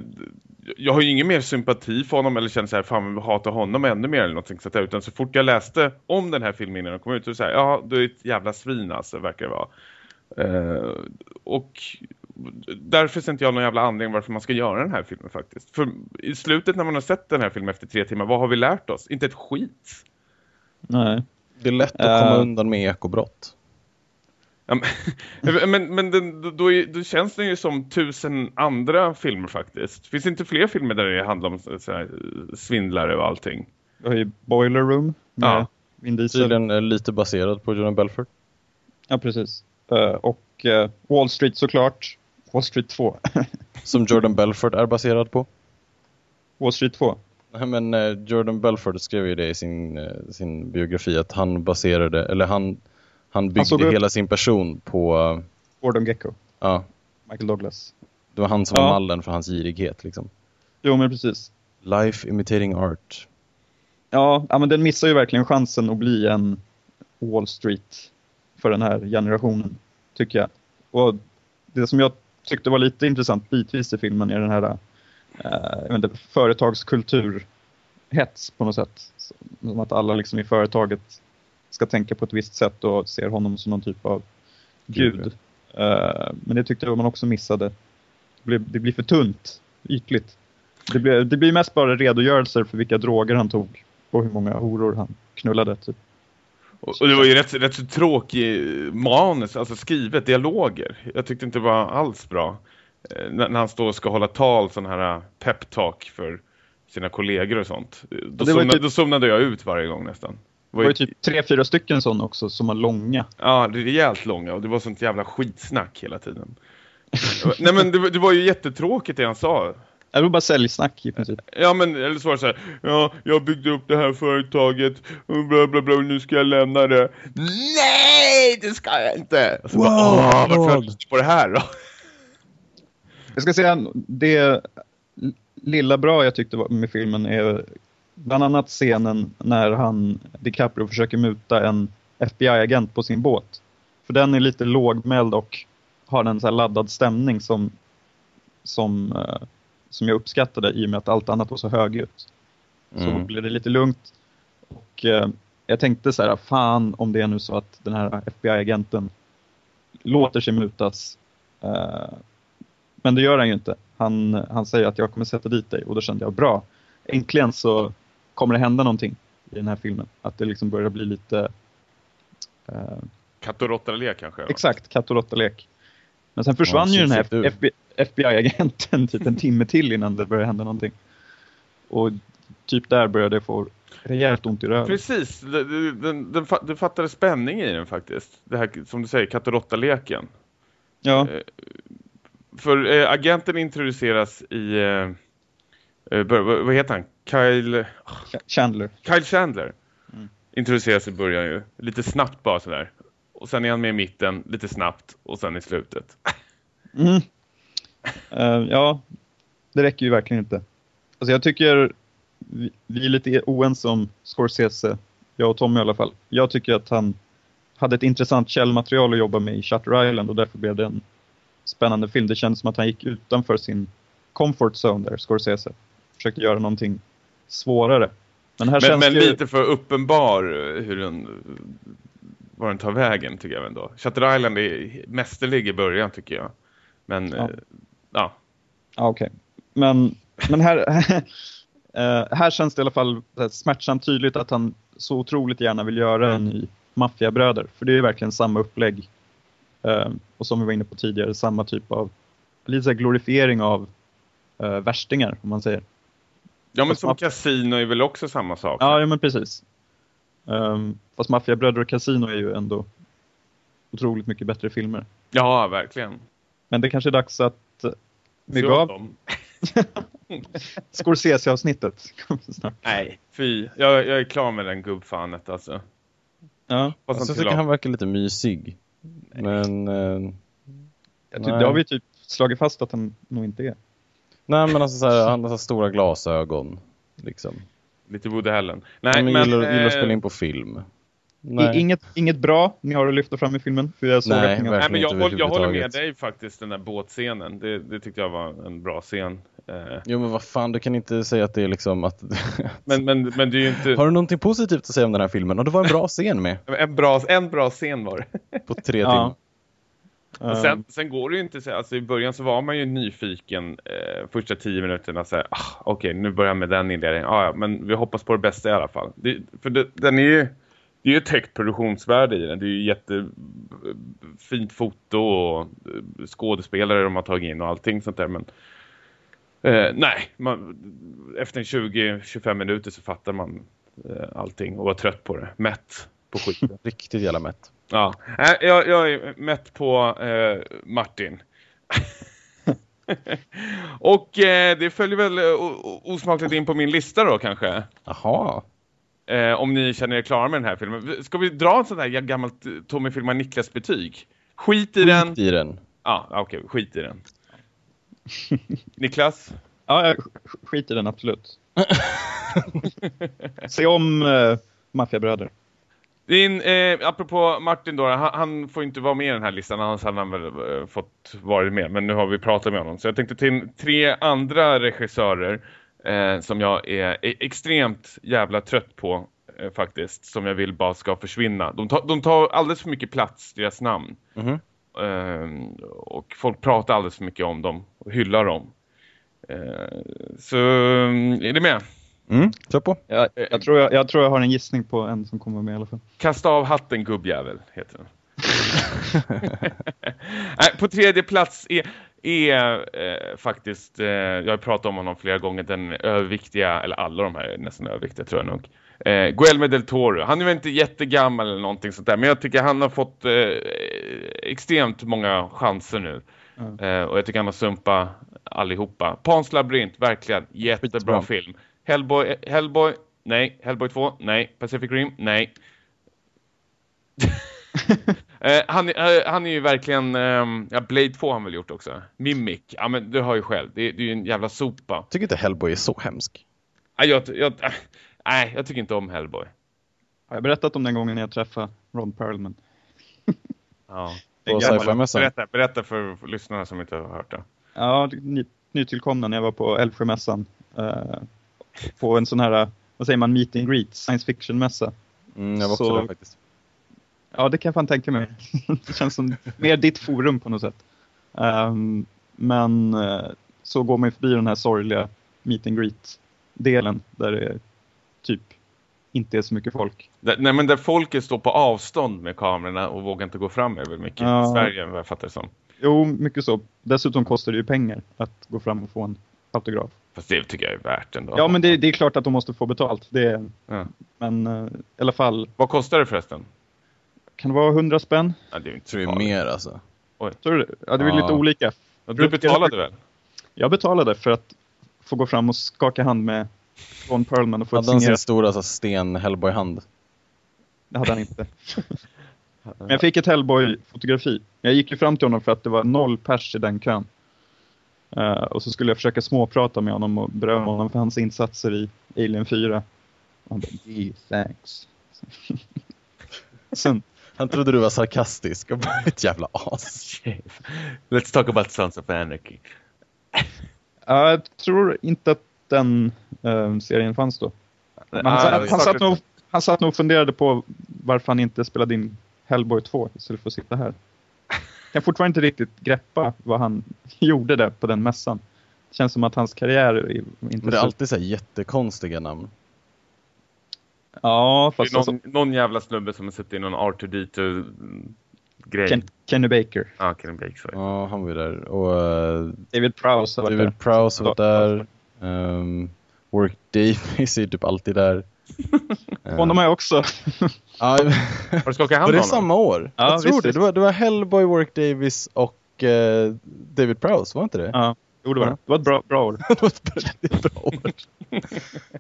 jag har ju ingen mer sympati för honom eller känner så här, fan vi hatar honom ännu mer eller någonting sånt där. Utan så fort jag läste om den här filmen innan den kom ut så säger ja du är ett jävla svin alltså, verkar det vara. Eh, och därför ser inte jag någon jävla anledning varför man ska göra den här filmen faktiskt. För i slutet när man har sett den här filmen efter tre timmar, vad har vi lärt oss? Inte ett skit. Nej. Det är lätt att komma Eh. undan med ekobrott. Ja, men men, men den, då, då, är, då känns den ju som tusen andra filmer faktiskt. Finns det inte fler filmer där det handlar om så så här, svindlare och allting? Vi har ju Boiler Room med Ja. Vin Diesel. Tydligen eh, lite baserad på Jordan Belfort. Ja, precis. Eh, och eh, Wall Street såklart. Wall Street 2. Som Jordan Belfort är baserad på. Wall Street 2. Nej, men eh, Jordan Belfort skrev ju det i sin, eh, sin biografi att han baserade, eller han, han byggde såg upp- hela sin person på, eh, Gordon Gecko. ja, Michael Douglas. det var han som Ja. var mallen för hans girighet liksom. Jo, men precis. Life imitating art. Ja, ja, men den missar ju verkligen chansen att bli en Wall Street för den här generationen, tycker jag. Och det som jag tyckte var lite intressant bitvis i filmen är den här eh, inte, företagskulturhets på något sätt. Som att alla liksom i företaget ska tänka på ett visst sätt och ser honom som någon typ av gud. Eh, men det tyckte jag man också missade. Det blir, det blir för tunt, ytligt. Det blir, det blir mest bara redogörelser för vilka droger han tog och hur många horor han knullade. Typ. Och, och det var ju rätt, rätt så tråkig manus, alltså skrivet, dialoger. Jag tyckte inte det var alls bra. Eh, när, när han står och ska hålla tal, sån här peptalk för, sina kollegor och sånt. Då, det var somnade, typ- då somnade jag ut varje gång nästan. Det Det var var ju, ju typ tre, fyra stycken sådana också som var långa. Ja, rejält långa och det var sånt jävla skitsnack hela tiden. Nej men det, var- det var ju jättetråkigt det han sa. Det var bara säljsnack i princip. Ja men eller så var det så här, ja jag byggde upp det här företaget och bla bla bla nu ska jag lämna det. Nej det ska jag inte! Bara, Wow, Åh, varför har jag på det här då? Jag ska säga det lilla bra jag tyckte var med filmen är bland annat scenen när han, DiCaprio, försöker muta en FBI-agent på sin båt. För den är lite lågmäld och har en så här laddad stämning som, som, eh, som jag uppskattade i och med att allt annat var så högljutt. Så Mm. blev det lite lugnt. Och eh, jag tänkte så här, fan om det är nu så att den här FBI-agenten låter sig mutas. Eh, men det gör han ju inte. Han, han säger att jag kommer sätta dit dig och då kände jag bra. Äntligen så kommer det hända någonting i den här filmen. Att det liksom börjar bli lite eh, Katt och råttalek kanske? exakt katt och råttalek. Men sen försvann ju den här FBI-agenten typ en timme till innan det började hända någonting. Och typ där började jag få rejält ont i röven. Precis, den, den, fattade spänning i den faktiskt. Det här som du säger, katt råttaleken. Ja, För eh, agenten introduceras i, eh, eh, vad, vad heter han? Kyle, Chandler. Kyle Chandler. Mm. Introduceras i början ju. Lite snabbt bara sådär. Och sen är han med i mitten, lite snabbt. Och sen i slutet. Mm. Eh, ja, det räcker ju verkligen inte. Alltså jag tycker vi, vi är lite oense om Scorsese, jag och Tommy i alla fall. Jag tycker att han hade ett intressant källmaterial att jobba med i Shutter Island och därför blev det en spännande film. Det kändes som att han gick utanför sin comfort zone där, Scorsese. Försökte göra någonting svårare. Men här Men, känns men det... lite för uppenbar eh, hur den, var den tar vägen tycker jag ändå. Shutter Island är mästerlig i början tycker jag. Men Ja. ja, ja. Ja, okej. Men, men här, eh, här känns det i alla fall här smärtsamt tydligt att han så otroligt gärna vill göra en ny Maffiabröder. För det är ju verkligen samma upplägg. Eh, och som vi var inne på tidigare, samma typ av lite glorifiering av eh, värstingar, om man säger. ja men som Casino är väl också samma sak. Ja, ja men precis. Um, fast Maffiabröder och Casino är ju ändå otroligt mycket bättre filmer. ja verkligen. Men det kanske är dags att uh, Se bygga åt av dem. Scorsese-avsnittet. Nej, fy. Jag, jag är klar med den gubbfanet alltså. Ja. Alltså, jag tycker han verkar lite mysig. Men, eh, Nej. det har vi typ slagit fast att han nog inte är. nej men alltså så här, han har så stora glasögon. Liksom. Lite Woody Allen. Nej, men, men... gillar, gillar att eh, spela in på film. Nej, inget, inget bra ni har att lyfta fram i filmen? För jag såg Nej. Nej, men jag, inte håll- jag håller med dig faktiskt, den där båtscenen. Det, det tyckte jag var en bra scen. Eh, Jo men vad fan, du kan inte säga att det är liksom att... men, men, men det är ju inte... Har du någonting positivt att säga om den här filmen? Och det var en bra scen med. En bra, en bra scen var det. På tre Ja. timmar. Och Ehm, sen, sen går det ju inte säga, alltså i början så var man ju nyfiken eh, första tio minuterna så här, ah, okej nu börjar jag med den inledningen, ah, ja, men vi hoppas på det bästa i alla fall. Det, för det, den är ju, det är ju ett högt produktionsvärde i den, det är ju jättefint foto och eh, skådespelare de har tagit in och allting sånt där, men eh, nej, man, efter 20-25 minuter så fattar man eh, allting och var trött på det, mätt på skiten. Riktigt jävla mätt. Ja, jag, jag är mätt på eh, Martin. Och eh, det följer väl eh, osmakligt in på min lista då kanske. Jaha. Eh, om ni känner er klara med den här filmen. Ska vi dra en sån där gammalt eh, Tommy Filmar Niklas betyg? Skit i den. Skit i den. Ja, okej, skit i den. Niklas? Ja, jag sk- skiter i den absolut. Se om uh, Maffiabröder. Din, eh, apropå Martin då, han, han får inte vara med i den här listan, annars hade han väl eh, fått vara med. Men nu har vi pratat med honom. Så jag tänkte till tre andra regissörer eh, som jag är, är extremt jävla trött på eh, faktiskt. Som jag vill bara ska försvinna. De, tar- de tar alldeles för mycket plats, deras namn. Mhm. Eh, och folk pratar alldeles för mycket om dem och hyllar dem. Eh, så är det med? Mm, kör på. Jag, jag, tror jag, jag tror jag har en gissning på en som kommer med i alla fall. Kasta av hatten gubbjävel heter den. Nej, på tredje plats är är eh, faktiskt, eh, jag har pratat om honom flera gånger, den överviktiga, eller alla de här är nästan överviktiga tror jag nog. Eh, Guillermo del Toro, han är väl inte jättegammal eller någonting sånt där, men jag tycker han har fått eh, extremt många chanser nu. Mm. Eh, och jag tycker han har sumpat allihopa. Pans labyrint, verkligen, jättebra Skitbra. film. Hellboy, Hellboy, nej. Hellboy 2, nej. Pacific Rim, nej. Eh, han, eh, han är ju verkligen, ehm, ja Blade 2 har han väl gjort också. Mimic, ja men du har ju själv, det, det är ju en jävla sopa. Tycker inte Hellboy är så hemsk. Nej, jag, jag, äh, nej, jag tycker inte om Hellboy. Har jag berättat om den gången jag träffade Ron Perlman? Ja. På. Berätta, berätta för lyssnarna som inte har hört det. Ja, ny, nytillkomna när jag var på Älvsjömässan. Eh, på en sån här, vad säger man, meet and greet, science fiction-mässa. Mm, jag var också Så- där faktiskt. Ja, det kan jag fan tänka mig. det känns som mer ditt forum på något sätt. Ehm, men eh, så går man ju förbi den här sorgliga meet and greet-delen där det typ inte är så mycket folk. Där, nej men där folket står på avstånd med kamerorna och vågar inte gå fram är väl mycket Ja. i Sverige vad jag fattar det som. Jo, mycket så. Dessutom kostar det ju pengar att gå fram och få en autograf. Fast det tycker jag är värt ändå. Ja, men det, det är klart att de måste få betalt. Det, Ja. Men eh, i alla fall, Vad kostar det förresten? kan det vara 100 spänn? Ja, det är inte det mer alltså. Tror du det? Ja, det är Ja. lite olika. Ja, Du betalade väl? Jag betalade för att få gå fram och skaka hand med Ron Perlman och få ett Hade han sin stora så, sten Hellboy-hand? Det hade han inte. Men jag fick ett Hellboy-fotografi. Jag gick ju fram till honom för att det var noll pers i den kön. Eh, och så skulle jag försöka småprata med honom och berömma honom för hans insatser i Alien 4. Och han bara, gee, thanks. Sen, Han trodde du var sarkastisk och bara ett jävla as. Let's talk about Sons of Anarchy. ja, jag tror inte att den eh, serien fanns då. Men han, Ah, han, satt nog, han satt nog och funderade på varför han inte spelade in Hellboy 2 istället för att sitta här. Jag kan fortfarande inte riktigt greppa vad han gjorde där på den mässan. Det känns som att hans karriär är inte Men det är så- alltid så här jättekonstiga namn. Ja, Det fast är alltså, någon, någon jävla snubbe som har suttit i någon R2D2 grej. Ken, Kenny Baker, Ja, Kenny Baker. sorry. Ja, han var där. Och uh, David Prowse har varit David där. Prowse var där. Um, Work Davis är ju typ alltid där. Honom har jag också. Har du skakat hand var det samma år? Ja, jag tror visst, det. Det var, det var Hellboy, Work Davis och eh, David Prowse, var inte det? Ja, jo, det var det. Det var ett bra, bra år. det var ett bra år.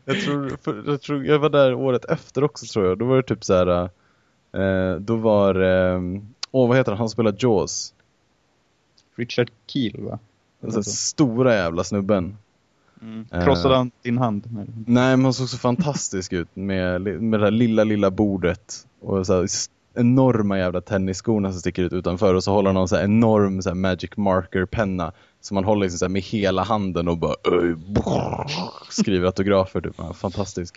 jag, tror, för, jag tror jag var där året efter också tror jag. Då var det typ så här. Eh, då var, eh, åh vad heter han, han spelar Jaws. Richard Keel, va? Den stora jävla snubben. Mm. Krossade han din hand? med- Nej men han såg så fantastisk ut med, med det här lilla lilla bordet och så här, enorma jävla tennisskorna som sticker ut utanför och så håller han någon så här enorm så här magic marker penna som man håller liksom så här med hela handen och bara "Öj, brrr", skriver autografer typ. Ja, fantastisk.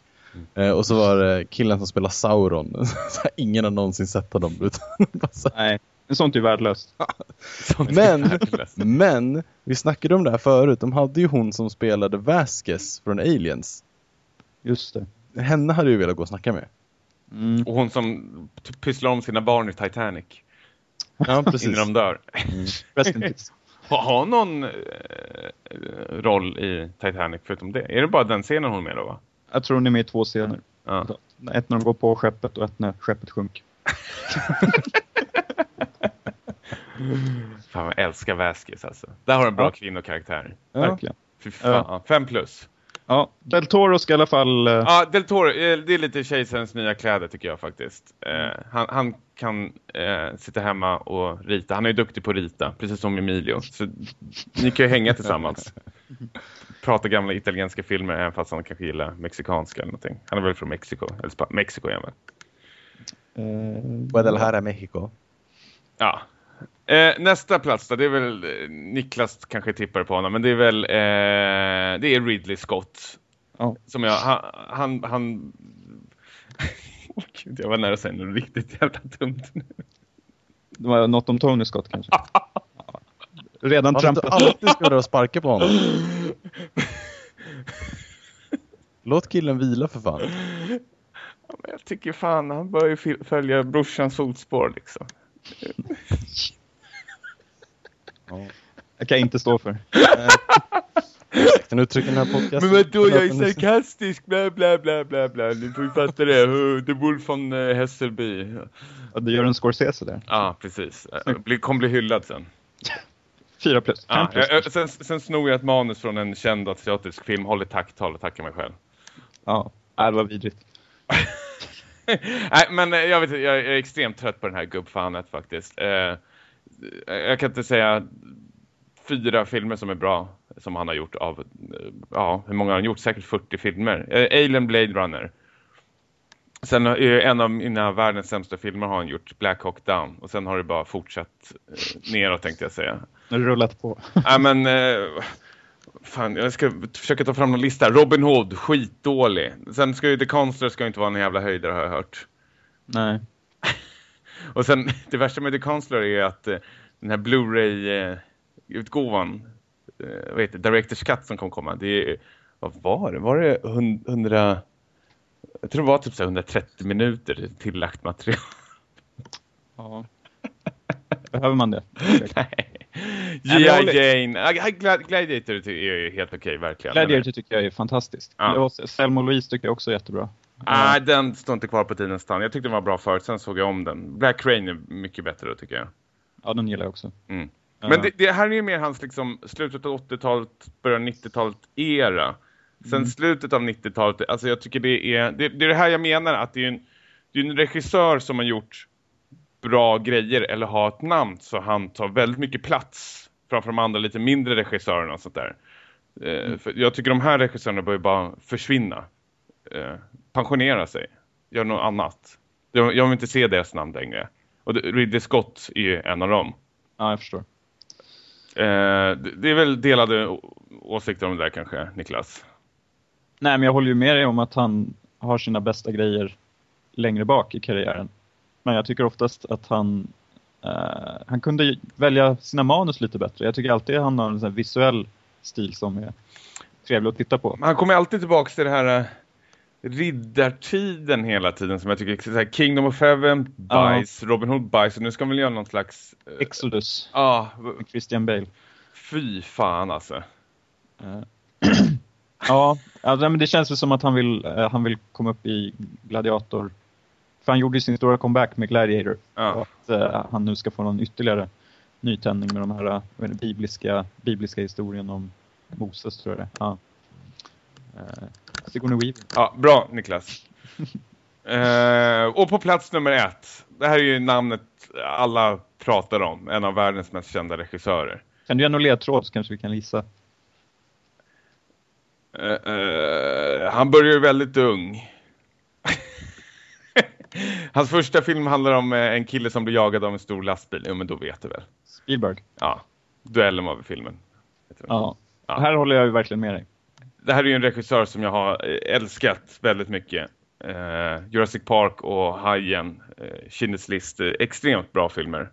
Eh, och så var det killen som spelar Sauron. Ingen har någonsin sett honom. Utan bara så här. Nej, sånt är ju värdelöst. Sånt är Men, värdelöst. men, vi snackade om det här förut. De hade ju hon som spelade Vasquez från Aliens. Just det. Henne hade ju velat gå och snacka med. Mm. Och hon som typ pysslar om sina barn i Titanic. Ja, precis. Innan de dör. Peace. Har någon eh, roll i Titanic förutom det? Är det bara den scenen hon är med då va? Jag tror hon är med i två scener. Ja. Ett när de går på skeppet och ett när skeppet sjunker. Fan jag älskar Vasquez alltså. Där har du en bra Ja. kvinnokaraktär. Ja. Verkligen. Fy fan. Fem plus. Ja, Del Toro ska i alla fall... eh, Ja, Del Toro, eh, det är lite kejsarens nya kläder tycker jag faktiskt. Eh, han, han kan eh, sitta hemma och rita. Han är ju duktig på att rita, precis som Emilio. Så ni kan ju hänga tillsammans. Prata gamla italienska filmer, även fast han kanske gillar mexikanska eller någonting. Han är väl från Mexiko, eller Mexiko igen väl? eh, Guadalajara, Mexico. Ja. Eh, nästa plats då, det är väl eh, Niklas kanske tippar på honom, men det är väl eh, det är Ridley Scott. Ja. Som jag, han, han, han Gud, jag var nära att säga något riktigt jävla dumt nu. Det var något om Tony Scott kanske. Ja. Redan inte trampat. alltid ska och sparka på honom? Låt killen vila för fan. Ja, men jag tycker fan, han bör ju följa brorsans fotspår liksom. Jag kan inte stå för. Den uttrycker den här podcasten. Men vadå, jag är sarkastisk, bla bla bla bla bla. Ni får ju fatta det. The Wolf von uh, Hässelby. Ja, du gör en Scorsese där. Ja, precis. Uh, bli, kom bli hyllad sen. Fyra plus. Ja, Fem plus. jag- jag- sen, sen snor jag ett manus från en känd asiatisk film, håller tacktal och tackar mig själv. Ja, äh, det var vidrigt. Nej, men eh, jag, vet, jag är extremt trött på den här gubbfanet faktiskt. Eh, jag kan inte säga fyra filmer som är bra som han har gjort av, eh, ja, hur många har han gjort? Säkert 40 filmer. Eh, Alien Blade Runner. Sen en av mina världens sämsta filmer har han gjort, Black Hawk Down. Och sen har det bara fortsatt eh, neråt tänkte jag säga. Rullat på. Nej men eh, fan, jag ska försöka ta fram någon lista. Robin Hood, skitdålig. Sen ska ju The Constler ska inte vara en jävla höjdare har jag hört. Nej. Och sen det värsta med The Constler är att eh, den här Blu-ray-utgåvan, eh, vad heter det, Director's Cut som kommer komma, det är, vad var det? Var det hun- 100, jag tror det var typ så här 130 minuter tillagt material. Ja. Behöver man det? Nej. G.I. Jane, Ah, Glad- Gladiator är ju helt okej verkligen. Gladiator tycker jag är fantastiskt. Ja. Selma Louise tycker jag också är jättebra. Nej, den står inte kvar på tidens tand. Jag tyckte den var bra förut, sen såg jag om den. Black Rain är mycket bättre då tycker jag. Ja, den gillar jag också. Mm. Men det, det här är ju mer hans liksom, slutet av 80-talet, början av 90-talet era. Sen Mm. slutet av 90-talet, alltså jag tycker det är, det, det är det här jag menar, att det är en, det är en regissör som har gjort bra grejer eller har ett namn så han tar väldigt mycket plats framför de andra lite mindre regissörerna och sånt där. Eh, för jag tycker de här regissörerna bör ju bara försvinna. Eh, pensionera sig. Gör något annat. Jag, jag vill inte se deras namn längre. Och det, Ridley Scott är ju en av dem. Ja, jag förstår. Eh, det, det är väl delade åsikter om det där kanske, Niklas? Nej, men jag håller ju med dig om att han har sina bästa grejer längre bak i karriären. Men jag tycker oftast att han eh, han kunde välja sina manus lite bättre. Jag tycker alltid han har en visuell stil som är trevlig att titta på. Han kommer alltid tillbaka till det här eh, riddartiden hela tiden som jag tycker är så här, Kingdom of Heaven, bajs, Robin Hood bajs och nu ska man väl göra någon slags eh, Exodus ja, med Christian Bale. fy fan alltså. Ja, alltså, men det känns väl som att han vill, han vill komma upp i Gladiator. För han gjorde sin stora comeback med Gladiator. Ja. Och att eh, han nu ska få någon ytterligare nytändning med de här eh, är det, bibliska, bibliska historien om Moses tror jag det ja. eh, Sigourney Weaver. Ja, bra Niklas. eh, och på plats nummer ett. Det här är ju namnet alla pratar om. En av världens mest kända regissörer. Kan du göra någon ledtråd så kanske vi kan gissa. Eh, eh, han börjar ju väldigt ung. Hans första film handlar om eh, en kille som blir jagad av en stor lastbil. Jo, men då vet du väl. Spielberg. Ja, duellen var filmen. Ja. Ja. Här håller jag ju verkligen med dig. Det här är ju en regissör som jag har eh, älskat väldigt mycket. Eh, Jurassic Park och Hajen, eh, Schindler's List, eh, extremt bra filmer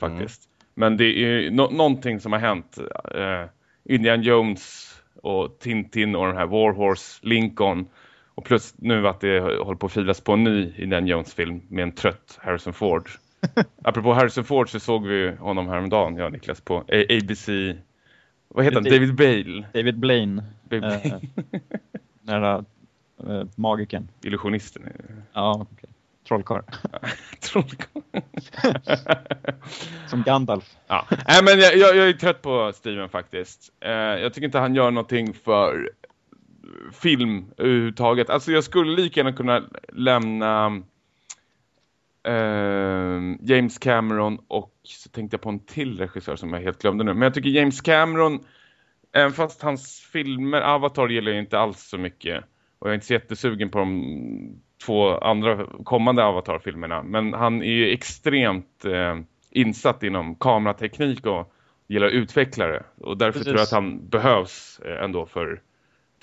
faktiskt. Men det är ju nå- någonting som har hänt. Eh, Indiana Jones och Tintin och den här Warhorse, Lincoln. Och plus nu att det håller på att filas på en ny Indiana Jones-film med en trött Harrison Ford. Apropå Harrison Ford så såg vi honom häromdagen, jag och Niklas, på ABC... Vad heter han? David- Bale. David Blaine. David Eh, Bale. nära eh, magiken. Illusionisten. Ja, okej. Trollkarl. Trollkarl. Som Gandalf. ja. Nej, men jag, jag, jag är trött på Steven faktiskt. Eh, jag tycker inte han gör någonting för film överhuvudtaget. Alltså jag skulle lika gärna kunna lämna eh, James Cameron och så tänkte jag på en till regissör som jag helt glömde nu. Men jag tycker James Cameron, även fast hans filmer, Avatar gillar jag inte alls så mycket. Och jag är inte så jättesugen på de två andra kommande Avatar-filmerna. Men han är ju extremt eh, insatt inom kamerateknik och gillar utvecklare. Och därför Precis. tror jag att han behövs eh, ändå för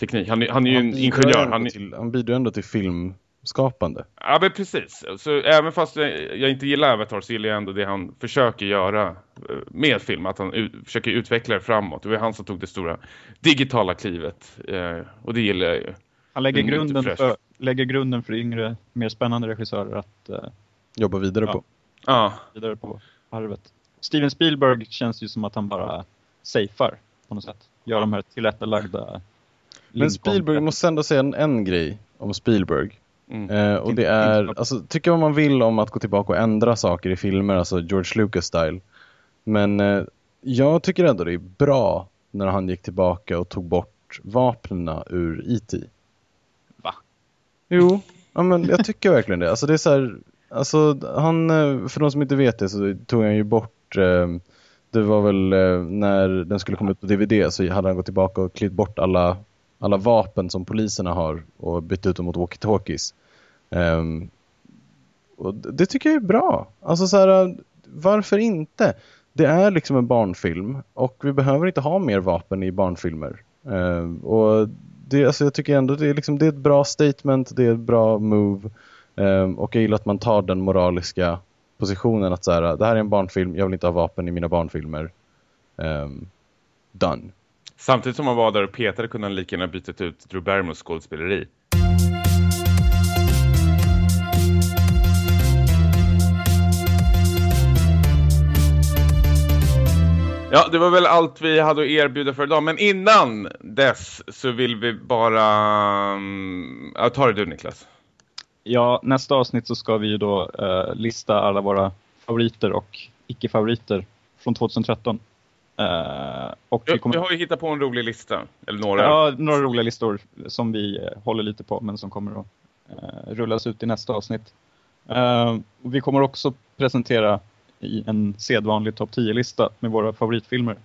teknik. Han, är- han är ju en bidrar ingenjör. Han, till, han bidrar ändå till filmskapande. Ja, men precis. Så även fast jag, jag inte gillar Avatar så gillar jag ändå det han försöker göra eh, med film. Att han ut, försöker utveckla det framåt. Det var han som tog det stora digitala klivet. Eh, och det gillar jag ju. Han lägger grunden, för, lägger grunden för yngre, mer spännande regissörer att eh, Jobba vidare Ja. på. Ja, vidare på arvet. Steven Spielberg känns ju som att han bara safear på något sätt. Gör de här tillrättalagda Men Spielberg måste ändå säga en, en grej om Spielberg. Mm. Eh, och det är, alltså tycka vad man vill om att gå tillbaka och ändra saker i filmer, alltså George Lucas-style. Men eh, jag tycker ändå det är bra när han gick tillbaka och tog bort vapnena ur E.T. Va? Jo, ja, men jag tycker verkligen det. Alltså det är så här, alltså han, eh, för de som inte vet det så tog han ju bort, eh, det var väl eh, när den skulle komma ut på DVD så hade han gått tillbaka och klippt bort alla, alla vapen som poliserna har och bytt ut dem mot walkie-talkies. Um, och det tycker jag är bra. Alltså så här, äh, varför inte? Det är liksom en barnfilm och vi behöver inte ha mer vapen i barnfilmer. Uh, och det, alltså jag tycker ändå det är, liksom, det är ett bra statement, det är ett bra move. Um, och jag gillar att man tar den moraliska positionen att så här, äh, det här är en barnfilm, jag vill inte ha vapen i mina barnfilmer. Um, done. Samtidigt som han var där och petade kunde han lika gärna byta ut Drew Barrymores skådespeleri. Ja, det var väl allt vi hade att erbjuda för idag. Men innan dess så vill vi bara... Mm, ja, ta det du Niklas. Ja, nästa avsnitt så ska vi ju då eh, lista alla våra favoriter och icke-favoriter från 2013. Eh, och vi Vi, kommer... vi har ju hittat på en rolig lista. Eller några. Ja, några roliga listor som vi eh, håller lite på men som kommer att eh, rullas ut i nästa avsnitt. Vi kommer också presentera i en sedvanlig topp 10-lista med våra favoritfilmer.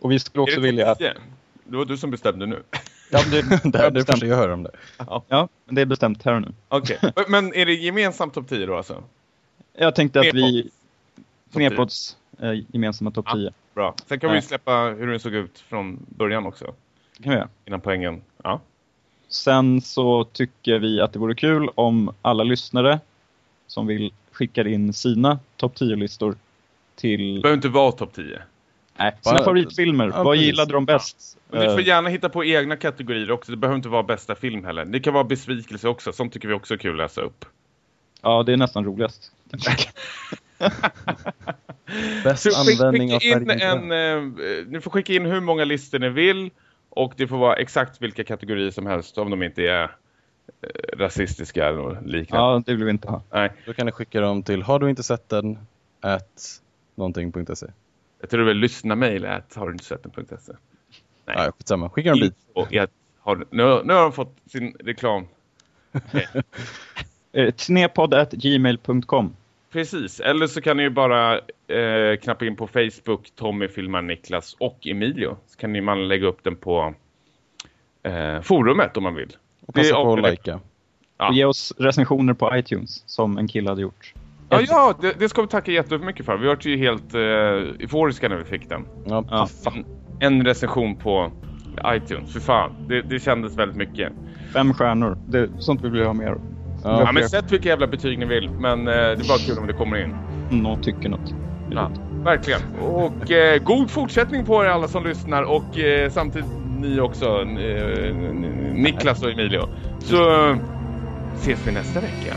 Och vi skulle också vilja att... 10? Det var du som bestämde nu. Ja, det, det här första jag hör om det. ja, men det är bestämt här nu. Okej. Men är det gemensamt topp 10 då alltså? Jag tänkte att vi... 10. Kneppods eh, gemensamma topp Ja. 10. Bra. Sen kan vi Nej. släppa hur den såg ut från början också. Det kan vi göra. Innan poängen. Ja. Sen så tycker vi att det vore kul om alla lyssnare som vill skicka in sina topp 10-listor till Det behöver inte vara topp 10. nej, sina Bara- favoritfilmer. Ja, Vad gillade de bäst? Men du får Eh, gärna hitta på egna kategorier också. Det behöver inte vara bästa film heller. Det kan vara besvikelse också. Sånt tycker vi också är kul att läsa upp. Ja, det är nästan roligast. Bäst Så skick, användning av skicka in en, eh, ni får skicka in hur många listor ni vill. Och det får vara exakt vilka kategorier som helst. Om de inte är eh, rasistiska eller liknande. Ja, det vill vi inte ha. Nej, Då kan ni skicka dem till har du inte sett den at någonting.se. jag tror det är väl lyssna mejl att har du inte sett den.se. Nej. Nej, skitsamma. Skicka dem dit. Och att har, nu, nu har de fått sin reklam. Eh, Tnepodd.gmail.com Precis, eller så kan ni ju bara eh, knappa in på Facebook Tommy filmar Niklas och Emilio. Så kan ni man lägga upp den på eh, forumet om man vill. Och passa på att likea. Ja. och ge oss recensioner på iTunes som en kille hade gjort. Ja, ja det, det ska vi tacka jättemycket för. Vi var ju helt eh, euforiska när vi fick den. Ja, Ja. fan. En recension på iTunes, för fan. Det, det kändes väldigt mycket. Fem stjärnor. Det, sånt vill vi ha mer av. Ja. Ja, men sätt vilka jävla betyg ni vill. Men eh, det är bara kul om det kommer in. Någon tycker något. Ja, verkligen. Och eh, god fortsättning på er alla som lyssnar och eh, samtidigt ni också, eh, Niklas och Emilio. Så ses vi nästa vecka.